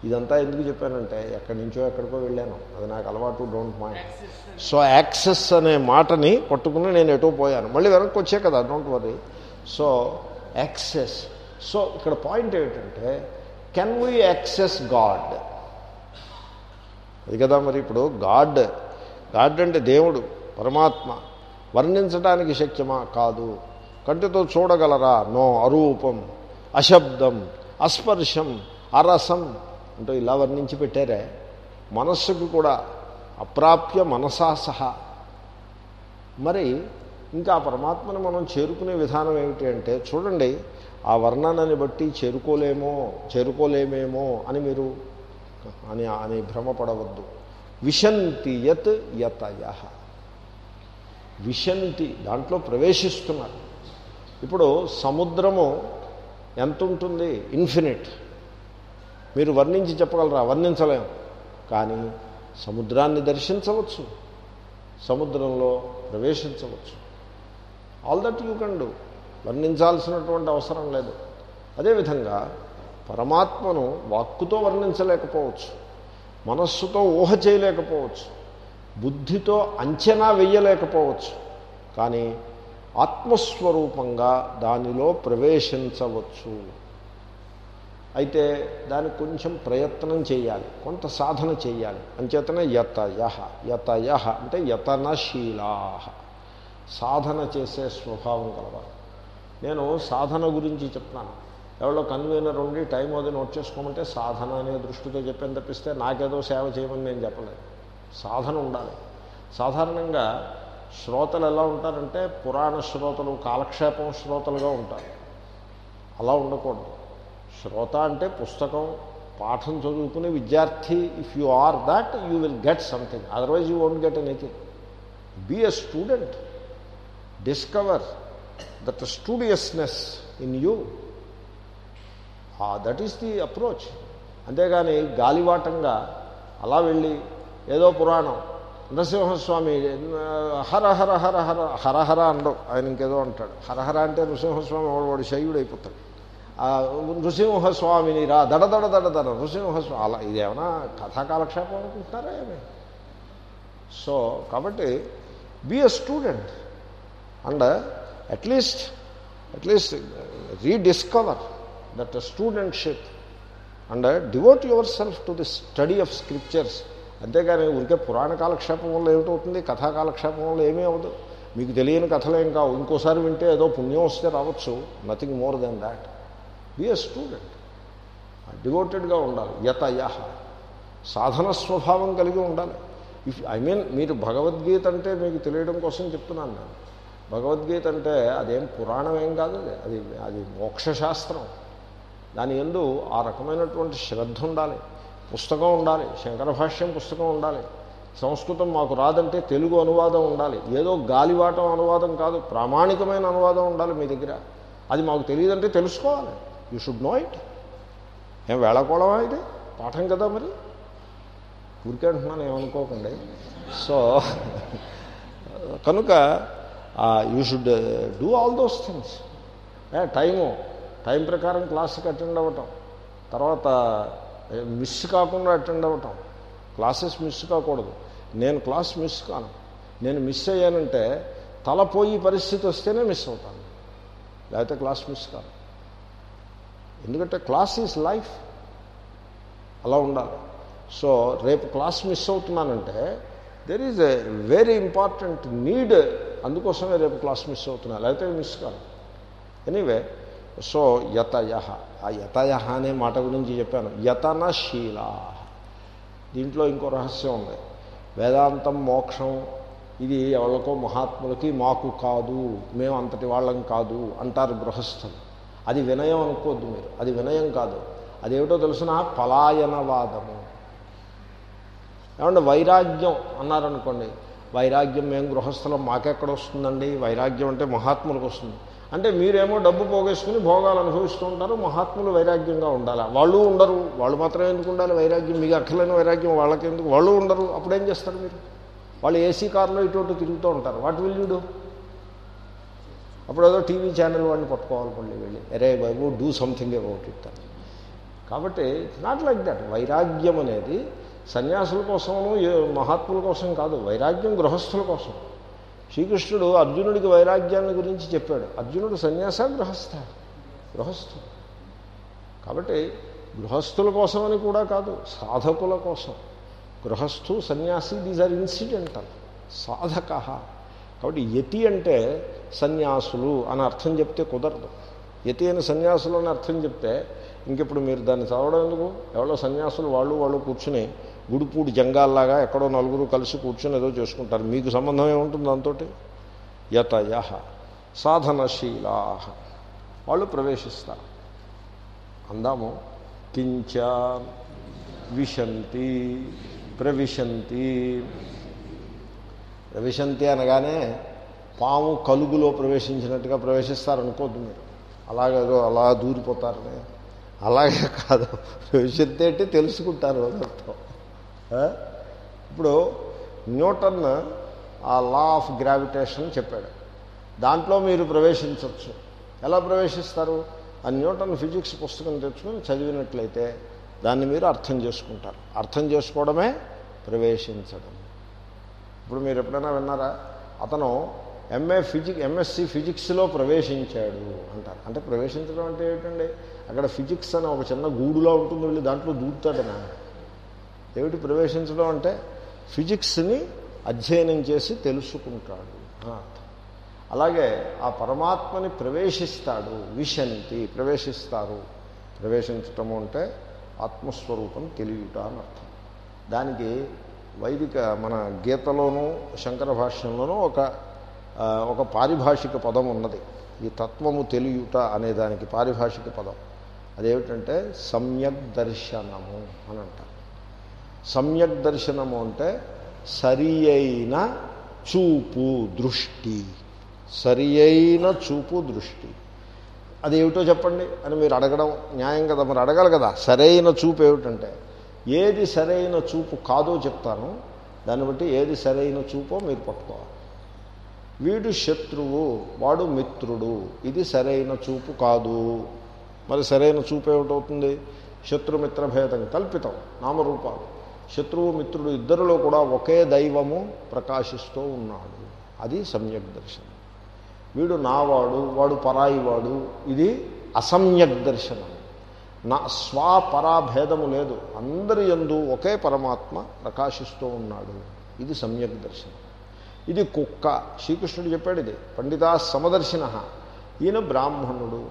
ఇదంతా ఎందుకు చెప్పానంటే ఎక్కడి నుంచో ఎక్కడికో వెళ్ళాను. అది నాకు అలవాటు డోంట్ మైండ్. సో యాక్సెస్ అనే మాటని పట్టుకుని నేను ఎటో పోయాను. మళ్ళీ వెనక్కి వచ్చే కదా don't worry. So access. So ఇక్కడ పాయింట్ ఏమిటంటే కెన్ వీ యాక్సెస్ గాడ్? అది కదా మరి ఇప్పుడు గాడ్. గాడ్ అంటే దేవుడు. పరమాత్మ వర్ణించడానికి శక్యమా? కాదు. కంటితో చూడగలరా? నో. అరూపం అశబ్దం అస్పర్శం అరసం. అంటూ ఇలా వర్ణించి పెట్టారే. మనస్సుకు కూడా అప్రాప్య మనసా సహా. మరి ఇంకా ఆ పరమాత్మను మనం చేరుకునే విధానం ఏమిటి అంటే చూడండి ఆ వర్ణనని బట్టి చేరుకోలేమో చేరుకోలేమేమో అని మీరు అని అని భ్రమపడవద్దు. విశంతి యత్ యతయ. విశంతి దాంట్లో ప్రవేశిస్తున్నారు. ఇప్పుడు సముద్రము ఎంత ఉంటుంది? ఇన్ఫినిట్. మీరు వర్ణించి చెప్పగలరా? వర్ణించలేము కానీ సముద్రాన్ని దర్శించవచ్చు. సముద్రంలో ప్రవేశించవచ్చు. All that you can do వర్ణించాల్సినటువంటి అవసరం లేదు. అదేవిధంగా పరమాత్మను వాక్కుతో వర్ణించలేకపోవచ్చు. మనస్సుతో ఊహ చేయలేకపోవచ్చు. బుద్ధితో అంచనా వెయ్యలేకపోవచ్చు కానీ ఆత్మస్వరూపంగా దానిలో ప్రవేశించవచ్చు. అయితే దానికి కొంచెం ప్రయత్నం చేయాలి. కొంత సాధన చేయాలి. అంచేతనే యతయ. యతయ అంటే యతనశీలా. సాధన చేసే స్వభావం కలవాలి నేను సాధన గురించి చెప్తున్నాను. ఎవరో కన్వీనర్ ఉండి టైం అది నోట్ చేసుకోమంటే సాధన అనే దృష్టితో చెప్పాను తప్పిస్తే నాకేదో సేవ చేయమని నేను చెప్పలేదు. సాధన ఉండాలి. సాధారణంగా శ్రోతలు ఎలా ఉంటారంటే పురాణ శ్రోతలు కాలక్షేపం శ్రోతలుగా ఉంటారు. అలా ఉండకూడదు. శ్రోత అంటే పుస్తకం పాఠం చదువుకునే విద్యార్థి if you are that you will get something otherwise you won't get anything be a student discover that studiousness in you that is the approach అంతేగాని గాలివాటంగా అలా వెళ్ళి ఏదో పురాణం. నృసింహస్వామి హర హర హర హర హరహర అండవు ఆయన ఇంకేదో అంటాడు. హరహర అంటే నృసింహస్వామి వాడు వాడు శైవుడు అయిపోతాడు నృసింహస్వామిని రా దడ దడ దడ దడ నృసింహస్వామి. అలా ఇదేమన్నా కథాకాలక్షేపం అనుకుంటున్నారా ఏమి? సో కాబట్టి be a student and at least at least rediscover that studentship and devote yourself to the study of scriptures అంతేగాని ఊరికే పురాణ కాలక్షేపం వల్ల ఏమిటవుతుంది? కథా కాలక్షేపం వల్ల ఏమీ అవ్వదు. మీకు తెలియని కథలేం కావు ఇంకోసారి వింటే ఏదో పుణ్యం వస్తే రావచ్చు. Nothing more than that be a student డివోటెడ్గా ఉండాలి. యతయ. సాధన స్వభావం కలిగి ఉండాలి. ఇఫ్ ఐ మీన్ మీరు భగవద్గీత అంటే మీకు తెలియడం కోసం చెప్తున్నాను నేను. భగవద్గీత అంటే అదేం పురాణం ఏం కాదు అది. అది అది మోక్షశాస్త్రం. దాని ఎందు ఆ రకమైనటువంటి శ్రద్ధ ఉండాలి. పుస్తకం ఉండాలి శంకర భాష్యం పుస్తకం ఉండాలి సంస్కృతం మాకు రాదంటే తెలుగు అనువాదం ఉండాలి ఏదో గాలివాటం అనువాదం కాదు ప్రామాణికమైన అనువాదం ఉండాలి మీ దగ్గర. అది మాకు తెలియదంటే తెలుసుకోవాలి. యూ షుడ్ నో ఇట్ ఏం వేళకోళమా ఇది? పాఠం కదా మరి? ఊరికే అంటున్నాను ఏమనుకోకండి. సో కనుక you should do all those things time time ప్రకారం క్లాసుకి అటెండ్ అవ్వటం. తర్వాత మిస్ కాకుండా అటెండ్ అవ్వటం. క్లాసెస్ మిస్ కాకూడదు. నేను క్లాస్ మిస్ కాను. నేను మిస్ అయ్యానంటే తల పోయి పరిస్థితి వస్తేనే మిస్ అవుతాను. లేకపోతే క్లాస్ మిస్ కాను. ఎందుకంటే క్లాస్ ఈజ్ లైఫ్ అలా ఉండాలి. సో రేపు class miss అవుతున్నానంటే there is a very important need అందుకోసమే రేపు క్లాస్ మిస్ అవుతున్నా. లేకపోతే మిస్ కాను. ఎనీవే సో యతయ. ఆ యతయ అనే మాట గురించి చెప్పాను. యతనశీల దీంట్లో ఇంకో రహస్యం ఉంది. వేదాంతం మోక్షం ఇది ఎవరికో మహాత్ములకి మాకు కాదు మేము అంతటి వాళ్ళం కాదు అంటారు గృహస్థులు. అది వినయం అనుకోవద్దు మీరు. అది వినయం కాదు. అదేమిటో తెలిసిన? పలాయనవాదము. ఏమంటే వైరాగ్యం అన్నారనుకోండి. వైరాగ్యం మేము గృహస్థలం మాకెక్కడ వస్తుందండి? వైరాగ్యం అంటే మహాత్ములకు వస్తుంది. అంటే మీరేమో డబ్బు పోగేసుకుని భోగాలు అనుభవిస్తూ ఉంటారు మహాత్ములు వైరాగ్యంగా ఉండాలి. వాళ్ళు ఉండరు వాళ్ళు మాత్రం ఎందుకు ఉండాలి వైరాగ్యం? మీకు అక్కర్లేని వైరాగ్యం వాళ్ళకి ఎందుకు? వాళ్ళు ఉండరు అప్పుడేం చేస్తారు మీరు? వాళ్ళు ఏసీ కార్లో ఇటు అటు తిరుగుతూ ఉంటారు. వాటి విల్లుడు అప్పుడు ఏదో టీవీ ఛానల్ వాడిని పట్టుకోవాలి మళ్ళీ వెళ్ళి. అరే బాబు డూ సంథింగ్ అబౌట్ ఇట్ అని. కాబట్టి నాట్ లైక్ దట్. వైరాగ్యం అనేది సన్యాసుల కోసము మహాత్ముల కోసం కాదు. వైరాగ్యం గృహస్థుల కోసం శ్రీకృష్ణుడు అర్జునుడికి వైరాగ్యాన్ని గురించి చెప్పాడు. అర్జునుడు సన్యాస గృహస్థ గృహస్థుడు కాబట్టి గృహస్థుల కోసమని కూడా కాదు సాధకుల కోసం. గృహస్థు సన్యాసి దీస్ ఆర్ ఇన్సిడెంటల్ సాధక. కాబట్టి యతి అంటే సన్యాసులు అని అర్థం చెప్తే కుదరదు. యతి అని సన్యాసులు అని అర్థం చెప్తే ఇంకెప్పుడు మీరు దాన్ని చదవడం ఎందుకు? ఎవరో సన్యాసులు వాళ్ళు వాళ్ళు కూర్చుని గుడిపూడి జంగాల్లాగా ఎక్కడో నలుగురు కలిసి కూర్చొని ఏదో చేసుకుంటారు. మీకు సంబంధం ఏముంటుంది దాంతో యతయ సాధనశీలా. వాళ్ళు ప్రవేశిస్తారు. అందాము కించ విశంతి ప్రవిశంతి. ప్రవిశంతి అనగానే పాము కలుగులో ప్రవేశించినట్టుగా ప్రవేశిస్తారనుకోద్దు మీరు. అలాగేదో అలా దూరిపోతారని. అలాగే కాదు. ప్రవిశంతి అంటే తెలుసుకుంటారు అదర్థం ఇప్పుడు న్యూటన్ ఆ లా ఆఫ్ గ్రావిటేషన్ చెప్పాడు. దాంట్లో మీరు ప్రవేశించవచ్చు ఎలా ప్రవేశిస్తారు? ఆ న్యూటన్ ఫిజిక్స్ పుస్తకం తెచ్చుకొని చదివినట్లయితే దాన్ని మీరు అర్థం చేసుకుంటారు. అర్థం చేసుకోవడమే ప్రవేశించడం. ఇప్పుడు మీరు ఎప్పుడైనా విన్నారా? అతను ఎంఏ ఫిజిక్ ఎంఎస్సి ఫిజిక్స్లో ప్రవేశించాడు అంటారు. అంటే ప్రవేశించడం అంటే ఏంటండి అక్కడ ఫిజిక్స్ అని ఒక చిన్న గూడులో ఉంటుంది వెళ్ళి దాంట్లో దూరుతాడనా? ఏమిటి ప్రవేశించడం అంటే ఫిజిక్స్ని అధ్యయనం చేసి తెలుసుకుంటాడు అలాగే ఆ పరమాత్మని ప్రవేశిస్తాడు విశంతి ప్రవేశిస్తారు. ప్రవేశించటము అంటే ఆత్మస్వరూపం తెలియట అని అర్థం. దానికి వైదిక మన గీతలోనూ శంకర భాష్యంలోనూ ఒక ఒక పారిభాషిక పదం ఉన్నది. ఈ తత్వము తెలియుట అనే దానికి పారిభాషిక పదం. అదేమిటంటే సమ్యక్ దర్శనము అని అంటారు. సమ్యక్ దర్శనము అంటే సరి అయిన చూపు దృష్టి. సరి అయిన చూపు దృష్టి. అది ఏమిటో చెప్పండి అని మీరు అడగడం న్యాయం కదా మరి అడగాలి కదా. సరైన చూపు ఏమిటంటే ఏది సరైన చూపు కాదో చెప్తాను దాన్ని బట్టి ఏది సరైన చూపో మీరు పట్టుకోవాలి. వీడు శత్రువు వాడు మిత్రుడు ఇది సరైన చూపు కాదు. మరి సరైన చూపు ఏమిటవుతుంది? శత్రుమిత్ర భేదం కల్పితం నామరూపాలు. శత్రువు మిత్రుడు ఇద్దరిలో కూడా ఒకే దైవము ప్రకాశిస్తూ ఉన్నాడు. అది సమ్యక్ దర్శనం. వీడు నావాడు వాడు పరాయివాడు ఇది అసమ్యక్ దర్శనం. నా స్వపరాభేదము లేదు. అందరి యందు ఒకే పరమాత్మ ప్రకాశిస్తూ ఉన్నాడు. ఇది సమ్యక్ దర్శనం. ఇది కుక్క. శ్రీకృష్ణుడు చెప్పాడు ఇది. పండితా సమదర్శిన. ఈయన బ్రాహ్మణుడు.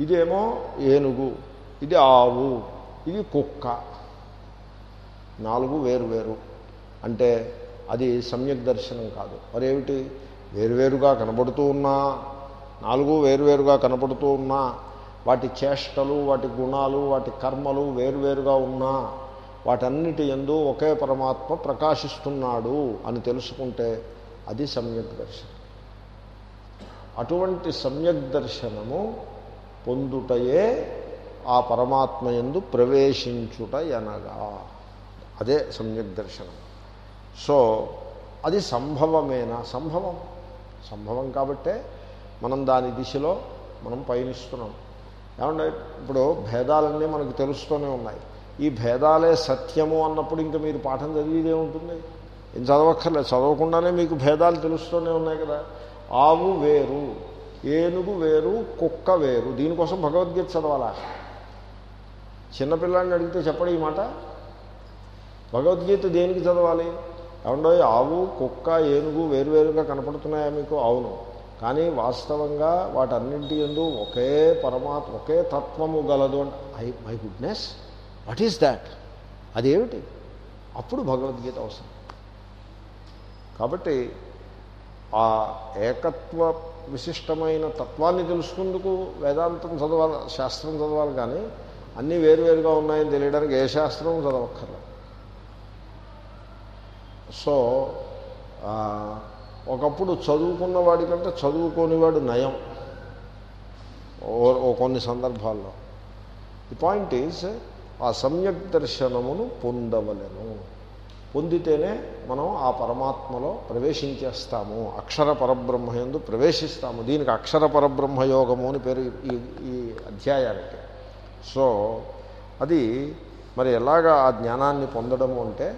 ఇదేమో ఏనుగు. ఇది ఆవు. ఇది కుక్క. నాలుగు వేరు వేరు. అంటే అది సమ్యక్ దర్శనం కాదు. మరేమిటి వేరువేరుగా కనబడుతూ ఉన్నా నాలుగు వేరువేరుగా కనబడుతూ ఉన్నా వాటి చేష్టలు వాటి గుణాలు వాటి కర్మలు వేరువేరుగా ఉన్నా వాటన్నిటి ఎందు ఒకే పరమాత్మ ప్రకాశిస్తున్నాడు అని తెలుసుకుంటే అది సమ్యక్ దర్శనం. అటువంటి సమ్యక్ దర్శనము పొందుటయే ఆ పరమాత్మ ఎందు ప్రవేశించుట ఎనగా. అదే సమ్యక్ దర్శనం. సో అది సంభవమేనా? సంభవం. సంభవం కాబట్టే మనం దాని దిశలో మనం పయనిస్తున్నాం. ఏమంటే ఇప్పుడు భేదాలన్నీ మనకు తెలుస్తూనే ఉన్నాయి. ఈ భేదాలే సత్యము అన్నప్పుడు ఇంకా మీరు పాఠం చదివేదే ఉంటుంది. ఏం చదవక్కర్లేదు. చదవకుండానే మీకు భేదాలు తెలుస్తూనే ఉన్నాయి కదా. ఆవు వేరు ఏనుగు వేరు కుక్క వేరు. దీనికోసం భగవద్గీత చదవాలా? చిన్నపిల్లాడిని అడిగితే చెప్పడు ఈ మాట? భగవద్గీత దేనికి చదవాలి? ఏమండో ఆవు కుక్క ఏనుగు వేరువేరుగా కనపడుతున్నాయా మీకు? అవును. కానీ వాస్తవంగా వాటన్నింటి ఎందు ఒకే పరమాత్మ ఒకే తత్వము గలదు అంటే. I my goodness what is that? అదేమిటి? అప్పుడు భగవద్గీత అవసరం. కాబట్టి ఆ ఏకత్వ విశిష్టమైన తత్వాన్ని తెలుసుకుందుకు వేదాంతం చదవాలి శాస్త్రం చదవాలి కానీ అన్నీ వేరువేరుగా ఉన్నాయని తెలియడానికి ఏ శాస్త్రం చదవక్కర్లేదు. సో ఒకప్పుడు చదువుకున్న వాడికంటే చదువుకోనివాడు నయం. ఓ- కొన్ని సందర్భాల్లో. ది పాయింట్ ఈజ్ ఆ సమ్యక్ దర్శనమును పొందవలను. పొందితేనే మనం ఆ పరమాత్మలో ప్రవేశించేస్తాము. అక్షర పరబ్రహ్మ యందు ప్రవేశిస్తాము. దీనికి అక్షర పరబ్రహ్మ యోగము అని పేరు ఈ ఈ అధ్యాయానికి. సో అది మరి ఎలాగా ఆ జ్ఞానాన్ని పొందడము అంటే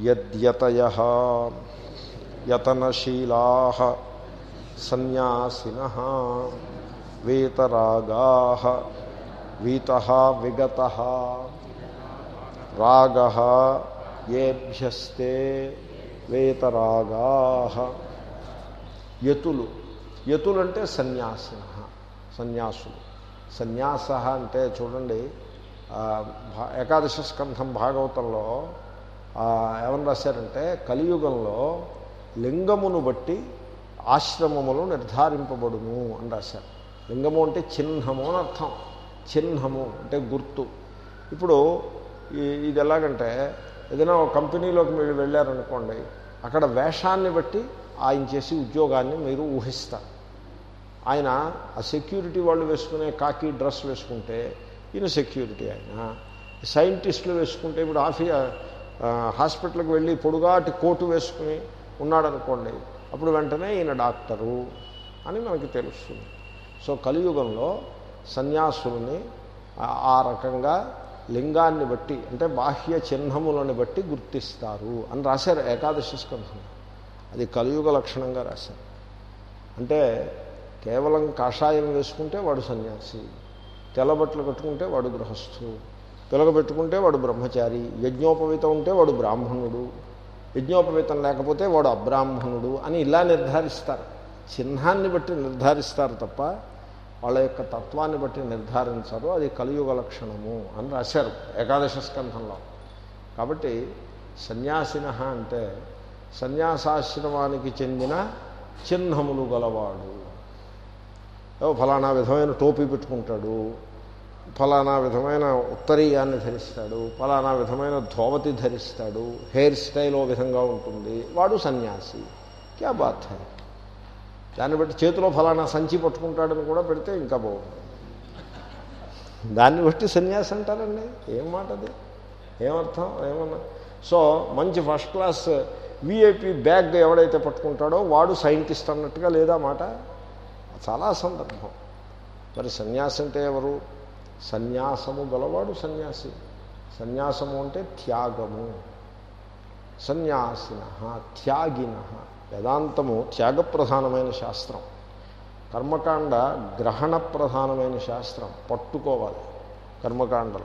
యద్యతయ యతనశీలా సన్యాసిన వీతరాగా వీత విగత రాగ ఏభ్యస్తే వేతరాగా యతులు. యతులంటే సన్యాసిన సన్యాసులు. సన్యాస అంటే చూడండి ఏకాదశ స్కంధం భాగవతంలో ఏమని రాశారంటే కలియుగంలో లింగమును బట్టి ఆశ్రమములు నిర్ధారింపబడును అని రాశారు. లింగము అంటే చిహ్నము అని అర్థం. చిహ్నము అంటే గుర్తు. ఇప్పుడు ఈ- ఇది ఎలాగంటే ఏదైనా ఒక కంపెనీలోకి మీరు వెళ్ళారనుకోండి అక్కడ వేషాన్ని బట్టి ఆయన చేసి ఉద్యోగాన్ని మీరు ఊహిస్తారు. ఆయన ఆ సెక్యూరిటీ వాళ్ళు వేసుకునే కాకి డ్రెస్ వేసుకుంటే ఈయన సెక్యూరిటీ ఆయన. సైంటిస్టులు వేసుకుంటే ఇప్పుడు ఆఫీ హాస్పిటల్కి వెళ్ళి పొడుగాటి కోటు వేసుకుని ఉన్నాడనుకోండి అప్పుడు వెంటనే ఈయన డాక్టరు అని మనకి తెలుస్తుంది. సో కలియుగంలో సన్యాసుల్ని ఆ- రకంగా లింగాన్ని బట్టి అంటే బాహ్య చిహ్నములను బట్టి గుర్తిస్తారు అని రాశారు ఏకాదశి స్కంధం. అది కలియుగ లక్షణంగా రాశారు. అంటే కేవలం కాషాయం వేసుకుంటే వాడు సన్యాసి తెల్లబట్టలు కట్టుకుంటే వాడు గృహస్థు పిలగబెట్టుకుంటే వాడు బ్రహ్మచారి యజ్ఞోపవీతం ఉంటే వాడు బ్రాహ్మణుడు యజ్ఞోపవీతం లేకపోతే వాడు అబ్రాహ్మణుడు అని ఇలా నిర్ధారిస్తారు. చిహ్నాన్ని బట్టి నిర్ధారిస్తారు తప్ప వాళ్ళ యొక్క తత్వాన్ని బట్టి నిర్ధారించరు. అది కలియుగ లక్షణము అని రాశారు ఏకాదశ స్కంధంలో. కాబట్టి సన్యాసిన అంటే సన్యాసాశ్రమానికి చెందిన చిహ్నములు గలవాడు. ఏవో ఫలానా విధమైన టోపీ పెట్టుకుంటాడు ఫలానా విధమైన ఉత్తరీయాన్ని ధరిస్తాడు ఫలానా విధమైన ధోవతి ధరిస్తాడు హెయిర్ స్టైల్ ఓ విధంగా ఉంటుంది. వాడు సన్యాసి. క్యా బాత్ హై? దాన్ని బట్టి చేతిలో ఫలానా సంచి పట్టుకుంటాడని కూడా పెడితే ఇంకా బాగుంటుంది. దాన్ని బట్టి సన్యాసి అంటారండి? ఏం మాట అది? ఏమర్థం ఏమన్నా? సో మంచి ఫస్ట్ క్లాస్ విఐపి బ్యాగ్ ఎవడైతే పట్టుకుంటాడో వాడు సైంటిస్ట్ అన్నట్టుగా లేదా మాట? చాలా సందర్భం. మరి సన్యాసి అంటే ఎవరు? సన్యాసము గలవాడు సన్యాసి. సన్యాసము అంటే త్యాగము. సన్యాసిన త్యాగిన. వేదాంతము త్యాగప్రధానమైన శాస్త్రం. కర్మకాండ గ్రహణ ప్రధానమైన శాస్త్రం. పట్టుకోవాలి కర్మకాండలు.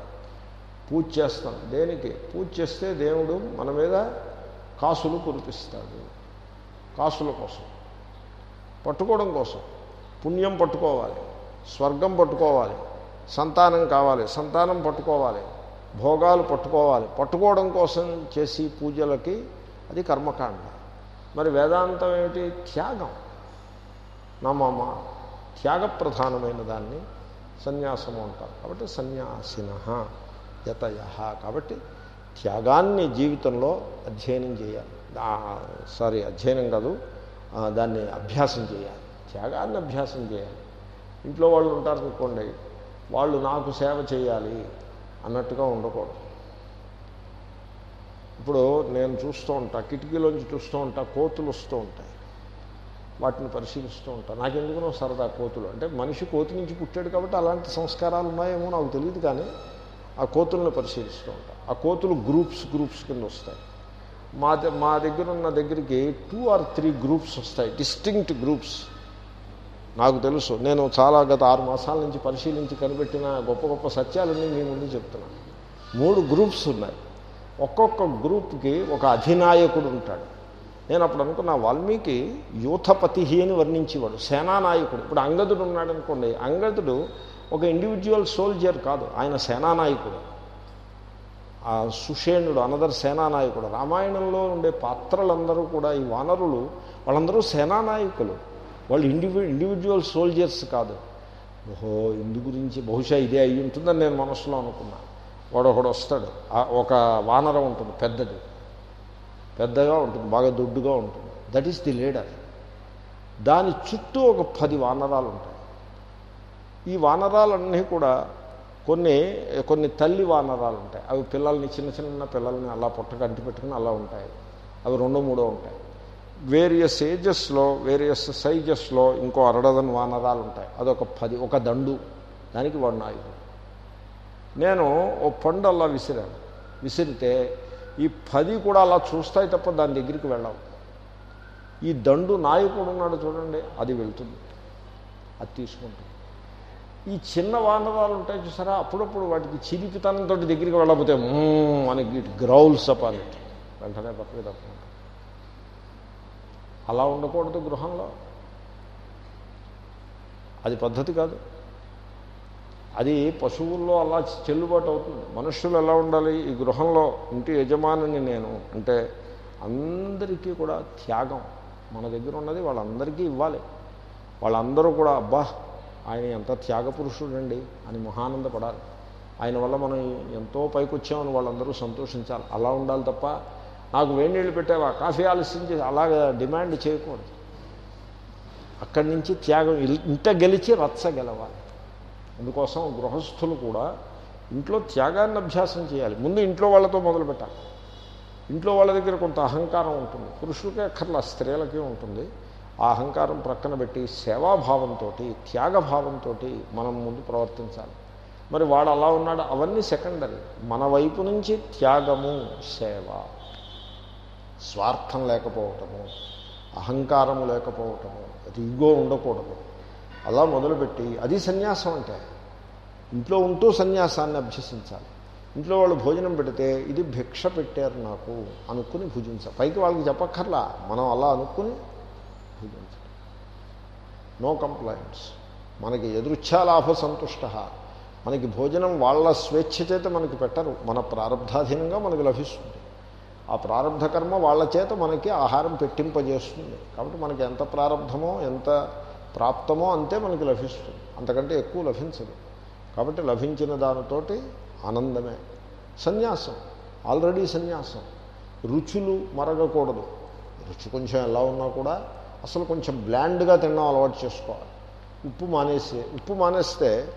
పూజ చేస్తాం. దేనికి? పూజ చేస్తే దేవుడు మన మీద కాసులు కురిపిస్తాడు. కాసుల కోసం. పట్టుకోవడం కోసం. పుణ్యం పట్టుకోవాలి. స్వర్గం పట్టుకోవాలి. సంతానం కావాలి సంతానం పట్టుకోవాలి భోగాలు పట్టుకోవాలి. పట్టుకోవడం కోసం చేసి పూజలకి అది కర్మకాండ. మరి వేదాంతం ఏమిటి? త్యాగం. నమమ. త్యాగప్రధానమైన దాన్ని సన్యాసము అంటారు. కాబట్టి సన్యాసిన యతయ. కాబట్టి త్యాగాన్ని జీవితంలో అధ్యయనం చేయాలి. సారీ అధ్యయనం కాదు దాన్ని అభ్యాసం చేయాలి. త్యాగాన్ని అభ్యాసం చేయాలి. ఇంట్లో వాళ్ళు ఉంటారు అనుకోండి వాళ్ళు నాకు సేవ చేయాలి అన్నట్టుగా ఉండకూడదు. ఇప్పుడు నేను చూస్తూ ఉంటా కిటికీలోంచి చూస్తూ ఉంటా కోతులు వస్తూ ఉంటాయి. వాటిని పరిశీలిస్తూ ఉంటాను నాకెందుకునో సరదా కోతులు. అంటే మనిషి కోతి నుంచి పుట్టాడు కాబట్టి అలాంటి సంస్కారాలు ఉన్నాయేమో నాకు తెలియదు కానీ ఆ కోతులను పరిశీలిస్తూ ఉంటాను ఆ కోతులు గ్రూప్స్ గ్రూప్స్ కింద వస్తాయి. మా మా దగ్గర ఉన్న దగ్గరికి టూ ఆర్ త్రీ గ్రూప్స్ వస్తాయి. డిస్టింక్ట్ గ్రూప్స్ నాకు తెలుసు. నేను చాలా గత ఆరు మాసాల నుంచి పరిశీలించి కనిపెట్టిన గొప్ప గొప్ప సత్యాలన్నీ మీ ముందు చెప్తున్నాను మూడు గ్రూప్స్ ఉన్నాయి. ఒక్కొక్క గ్రూప్కి ఒక అధినాయకుడు ఉంటాడు. నేను అప్పుడు అనుకున్న వాల్మీకి యూథపతి అని వర్ణించేవాడు సేనానాయకుడు. ఇప్పుడు అంగదుడు ఉన్నాడు అనుకోండి అంగదుడు ఒక ఇండివిజువల్ సోల్జర్ కాదు ఆయన సేనానాయకుడు. ఆ సుషేణుడు అనదర్ సేనానాయకుడు. రామాయణంలో ఉండే పాత్రలందరూ కూడా ఈ వానరులు వాళ్ళందరూ సేనానాయకులు. వాళ్ళు ఇండివి ఇండివిజువల్ సోల్జర్స్ కాదు. ఓహో ఇందు గురించి బహుశా ఇదే అయ్యి ఉంటుందని నేను మనసులో అనుకున్నా. వాడు ఒకడు వస్తాడు ఒక వానరం ఉంటుంది పెద్దది. పెద్దగా ఉంటుంది బాగా దొడ్డుగా ఉంటుంది. దట్ ఈస్ ది లీడర్ దాని చుట్టూ ఒక పది వానరాలు ఉంటాయి ఈ వానరాలన్నీ కూడా కొన్ని కొన్ని తల్లి వానరాలు ఉంటాయి అవి పిల్లల్ని చిన్న చిన్న పిల్లల్ని అలా పుట్టక అంటి పెట్టుకుని అలా ఉంటాయి. అవి రెండో మూడో ఉంటాయి. వేరియస్ ఏజెస్లో వేరియస్ సైజెస్లో ఇంకో అరడదన్ వానరాలు ఉంటాయి అదొక పది ఒక దండు. దానికి వాడు నాయకుడు నేను ఓ పండు అలా విసిరాను. విసిరితే ఈ పది కూడా అలా చూస్తాయి తప్ప దాని దగ్గరికి వెళ్ళవు. ఈ దండు నాయకుడు ఉన్నాడు చూడండి అది వెళ్తుంది. అది తీసుకుంటుంది. ఈ చిన్న వానరాలు ఉంటాయి చూసారా? అప్పుడప్పుడు వాటికి చిలిపితనంతో దగ్గరికి వెళ్ళకపోతే "మ్మ్" అని గ్రౌల్స్ అపాలి వెంటనే పక్కకి తప్పుకుంటాం అలా ఉండకూడదు గృహంలో. అది పద్ధతి కాదు. అది పశువుల్లో అలా చెల్లుబాటు అవుతుంది. మనుషులు ఎలా ఉండాలి? ఈ గృహంలో ఇంటి యజమానిని నేను అంటే అందరికీ కూడా త్యాగం. మన దగ్గర ఉన్నది వాళ్ళందరికీ ఇవ్వాలి. వాళ్ళందరూ కూడా అబ్బా ఆయన ఎంత త్యాగ పురుషుడండి అని మహానందపడాలి. ఆయన వల్ల మనం ఎంతో పైకి వచ్చామని వాళ్ళందరూ సంతోషించాలి. అలా ఉండాలి తప్ప నాకు వేడి నీళ్ళు పెట్టావా? కాఫీ ఆలస్యం చేసి అలాగా డిమాండ్ చేయకూడదు. అక్కడి నుంచి త్యాగం ఇంత గెలిచి రచ్చ గెలవాలి. అందుకోసం గృహస్థులు కూడా ఇంట్లో త్యాగాన్ని అభ్యాసం చేయాలి. ముందు ఇంట్లో వాళ్ళతో మొదలు పెట్టాలి. ఇంట్లో వాళ్ళ దగ్గర కొంత అహంకారం ఉంటుంది. పురుషులకే అక్కర్లా స్త్రీలకే ఉంటుంది. ఆ అహంకారం ప్రక్కన పెట్టి సేవాభావంతో త్యాగభావంతో మనం ముందు ప్రవర్తించాలి. మరి వాడు అలా ఉన్నాడు అవన్నీ సెకండరీ. మన వైపు నుంచి త్యాగము సేవ. స్వార్థం లేకపోవటము అహంకారము లేకపోవటము అది ఈగో ఉండకూడదు. అలా మొదలుపెట్టి అది సన్యాసం అంటే ఇంట్లో ఉంటూ సన్యాసాన్ని అభ్యసించాలి. ఇంట్లో వాళ్ళు భోజనం పెడితే ఇది భిక్ష పెట్టారు నాకు అనుకుని భుజించాలి. పైకి వాళ్ళకి చెప్పక్కర్లా మనం అలా అనుకుని భుజించాలి. నో కంప్లైంట్స్ మనకి ఎదురుచ్ఛాలాభ సంతుష్ట. మనకి భోజనం వాళ్ళ స్వేచ్ఛ చేత మనకి పెట్టరు. మన ప్రారంధాధీనంగా మనకు లభిస్తుంది. ఆ ప్రారంధ కర్మ వాళ్ళ చేత మనకి ఆహారం పెట్టింపజేస్తుంది. కాబట్టి మనకి ఎంత ప్రారంధమో ఎంత ప్రాప్తమో అంతే మనకి లభిస్తుంది. అంతకంటే ఎక్కువ లభించదు. కాబట్టి లభించిన దానితోటి ఆనందమే. సన్యాసం. ఆల్రెడీ సన్యాసం. రుచులు మరగకూడదు. రుచి కొంచెం ఎలా ఉన్నా కూడా అసలు కొంచెం బ్లాండ్గా తినడం అలవాటు చేసుకోవాలి. ఉప్పు మానేసి ఉప్పు మానేస్తే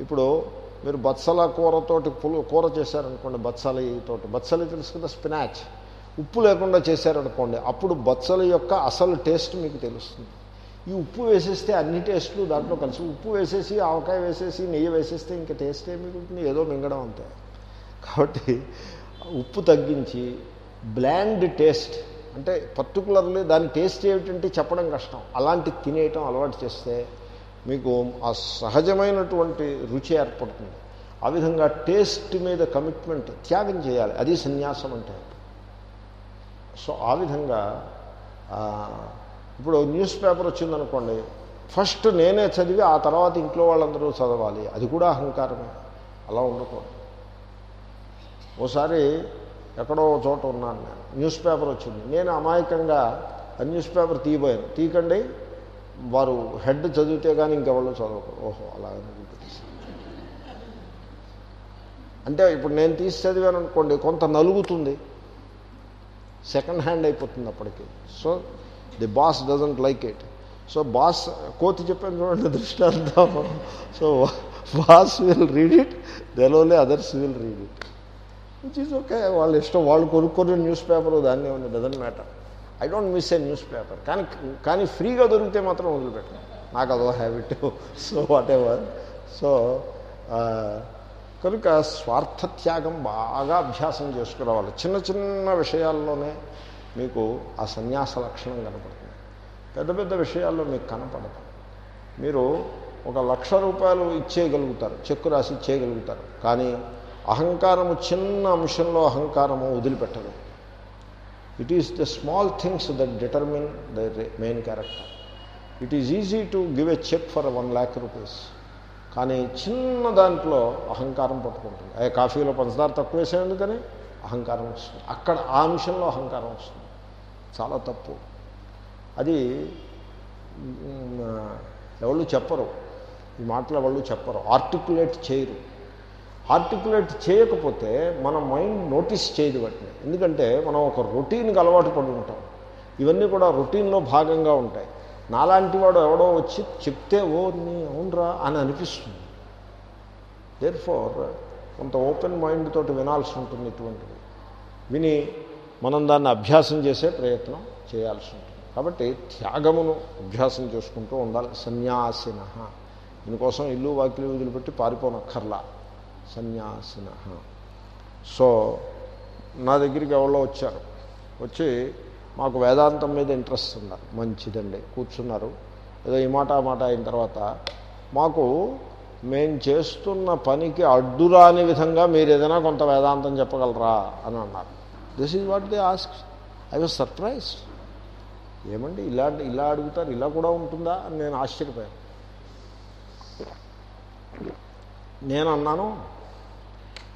ఇప్పుడు మీరు బత్సల కూరతోటి పులు కూర చేశారనుకోండి బత్సలితోటి. బత్సలి తెలుసు కదా స్పినాచ్. ఉప్పు లేకుండా చేశారనుకోండి అప్పుడు బత్సల యొక్క అసలు టేస్ట్ మీకు తెలుస్తుంది. ఈ ఉప్పు వేసేస్తే అన్ని టేస్ట్లు దాంట్లో కలిసి ఉప్పు వేసేసి ఆవకాయ వేసేసి నెయ్యి వేసేస్తే ఇంకా టేస్ట్ ఏమి ఉంటుంది? ఏదో మింగడం అంతే. కాబట్టి ఉప్పు తగ్గించి బ్లాండ్ టేస్ట్ అంటే పర్టికులర్లీ దాని టేస్ట్ ఏమిటంటే చెప్పడం కష్టం. అలాంటి తినేయటం అలవాటు చేస్తే మీకు ఆ సహజమైనటువంటి రుచి ఏర్పడుతుంది. ఆ విధంగా టేస్ట్ మీద కమిట్మెంట్ త్యాగం చేయాలి. అది సన్యాసం అంటే. సో ఆ విధంగా ఇప్పుడు న్యూస్ పేపర్ వచ్చిందనుకోండి ఫస్ట్ నేనే చదివి ఆ తర్వాత ఇంట్లో వాళ్ళందరూ చదవాలి. అది కూడా అహంకారమే. అలా ఉండకూడదు. ఓసారి ఎక్కడో చోట ఉన్నాను నేను. న్యూస్ పేపర్ వచ్చింది. నేను అమాయకంగా ఆ న్యూస్ పేపర్ తీయబోయాను. తీయకండి. వారు హెడ్ చదివితే కానీ ఇంకెవరు చదవకూడదు. ఓహో అలాగని అంటే ఇప్పుడు నేను తీసి చదివాను అనుకోండి కొంత నలుగుతుంది. సెకండ్ హ్యాండ్ అయిపోతుంది అప్పటికి. So the boss doesn't like it. So boss కోతి చెప్పాను చూడండి దృష్టాంతం so boss will read it దెలోలే others will read it. Which is okay వాళ్ళ ఇష్టం వాళ్ళు కొనుక్కొని న్యూస్ పేపర్ దాన్ని ఉంది doesn't matter I don't miss a newspaper కానీ కానీ ఫ్రీగా దొరికితే మాత్రం వదిలిపెట్టాను. నాకు అదో habit so whatever so కనుక స్వార్థత్యాగం బాగా అభ్యాసం చేసుకురావాలి. చిన్న చిన్న విషయాల్లోనే మీకు ఆ సన్యాస లక్షణం కనపడుతుంది. పెద్ద పెద్ద విషయాల్లో మీకు కనపడదు. మీరు ఒక లక్ష రూపాయలు ఇచ్చేయగలుగుతారు చెక్కు రాసి ఇచ్చేయగలుగుతారు. కానీ అహంకారము చిన్న అంశంలో అహంకారము వదిలిపెట్టదు. It is the small things that determine the main character it is easy to give a cheque for one lakh rupees కానీ చిన్న దాంట్లో అహంకారం పట్టుకుంటుంది. అయ్యే కాఫీలో పంచదార తక్కువ వేసేందుకని అహంకారం వస్తుంది. అక్కడ ఆ అంశంలో అహంకారం వస్తుంది. చాలా తప్పు. అది ఎవళ్ళు చెప్పరు. ఈ మాటలు ఎవళ్ళు చెప్పరు. ఆర్టికులేట్ చేయరు. ఆర్టికులేట్ చేయకపోతే మన మైండ్ నోటీస్ చేయదు వాటిని. ఎందుకంటే మనం ఒక రొటీన్కి అలవాటు పడి ఉంటాం. ఇవన్నీ కూడా రొటీన్లో భాగంగా ఉంటాయి. నాలాంటి వాడు ఎవడో వచ్చి చెప్తే ఓ నీ అవునరా అని అనిపిస్తుంది. దేర్ ఫోర్ కొంత ఓపెన్ మైండ్ తోటి వినాల్సి ఉంటుంది ఇటువంటివి విని మనం దాన్ని అభ్యాసం చేసే ప్రయత్నం చేయాల్సి ఉంటుంది. కాబట్టి త్యాగమును అభ్యాసం చేసుకుంటూ ఉండాలి. సన్యాసిన దీనికోసం ఇల్లు వాకిలు వదిలిపెట్టి పారిపోనక్కర్లా. సన్యాసిన సో నా దగ్గరికి ఎవరో వచ్చారు. వచ్చి మాకు వేదాంతం మీద ఇంట్రెస్ట్ ఉన్నారు. మంచిదండి. కూర్చున్నారు. ఏదో ఈ మాట ఆ మాట అయిన తర్వాత మాకు మేము చేస్తున్న పనికి అడ్డురాని విధంగా మీరు ఏదైనా కొంత వేదాంతం చెప్పగలరా అని అన్నారు. This is what they ask I was surprise ఏమండి? ఇలా ఇలా అడుగుతారు ఇలా కూడా ఉంటుందా అని నేను ఆశ్చర్యపోయాను. నేను అన్నాను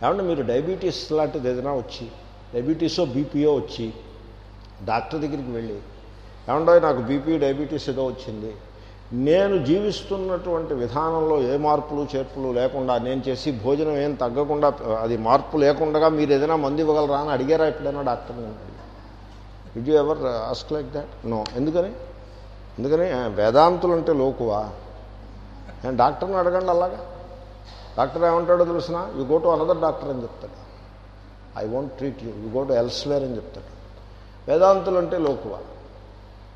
ఏమంటే మీరు డయాబెటీస్ లాంటిది ఏదైనా వచ్చి డయాబెటీసో బీపీఓ వచ్చి డాక్టర్ దగ్గరికి వెళ్ళి ఏమండో నాకు బీపీ డయాబెటీస్ ఏదో వచ్చింది. నేను జీవిస్తున్నటువంటి విధానంలో ఏ మార్పులు చేర్పులు లేకుండా నేను చేసి భోజనం ఏం తగ్గకుండా అది మార్పు లేకుండా మీరు ఏదైనా మంది ఇవ్వగలరా అని అడిగారా ఎప్పుడైనా doctor did you ever ask like that no ఎందుకని? ఎందుకని? వేదాంతులు అంటే లోకువా? నేను డాక్టర్ని అడగండి అలాగా. డాక్టర్ ఏమంటాడో తెలిసిన? You go to another doctor అని చెప్తాడు. I want treat you you go to elsewhere అని చెప్తాడు. వేదాంతులు అంటే లోకువ.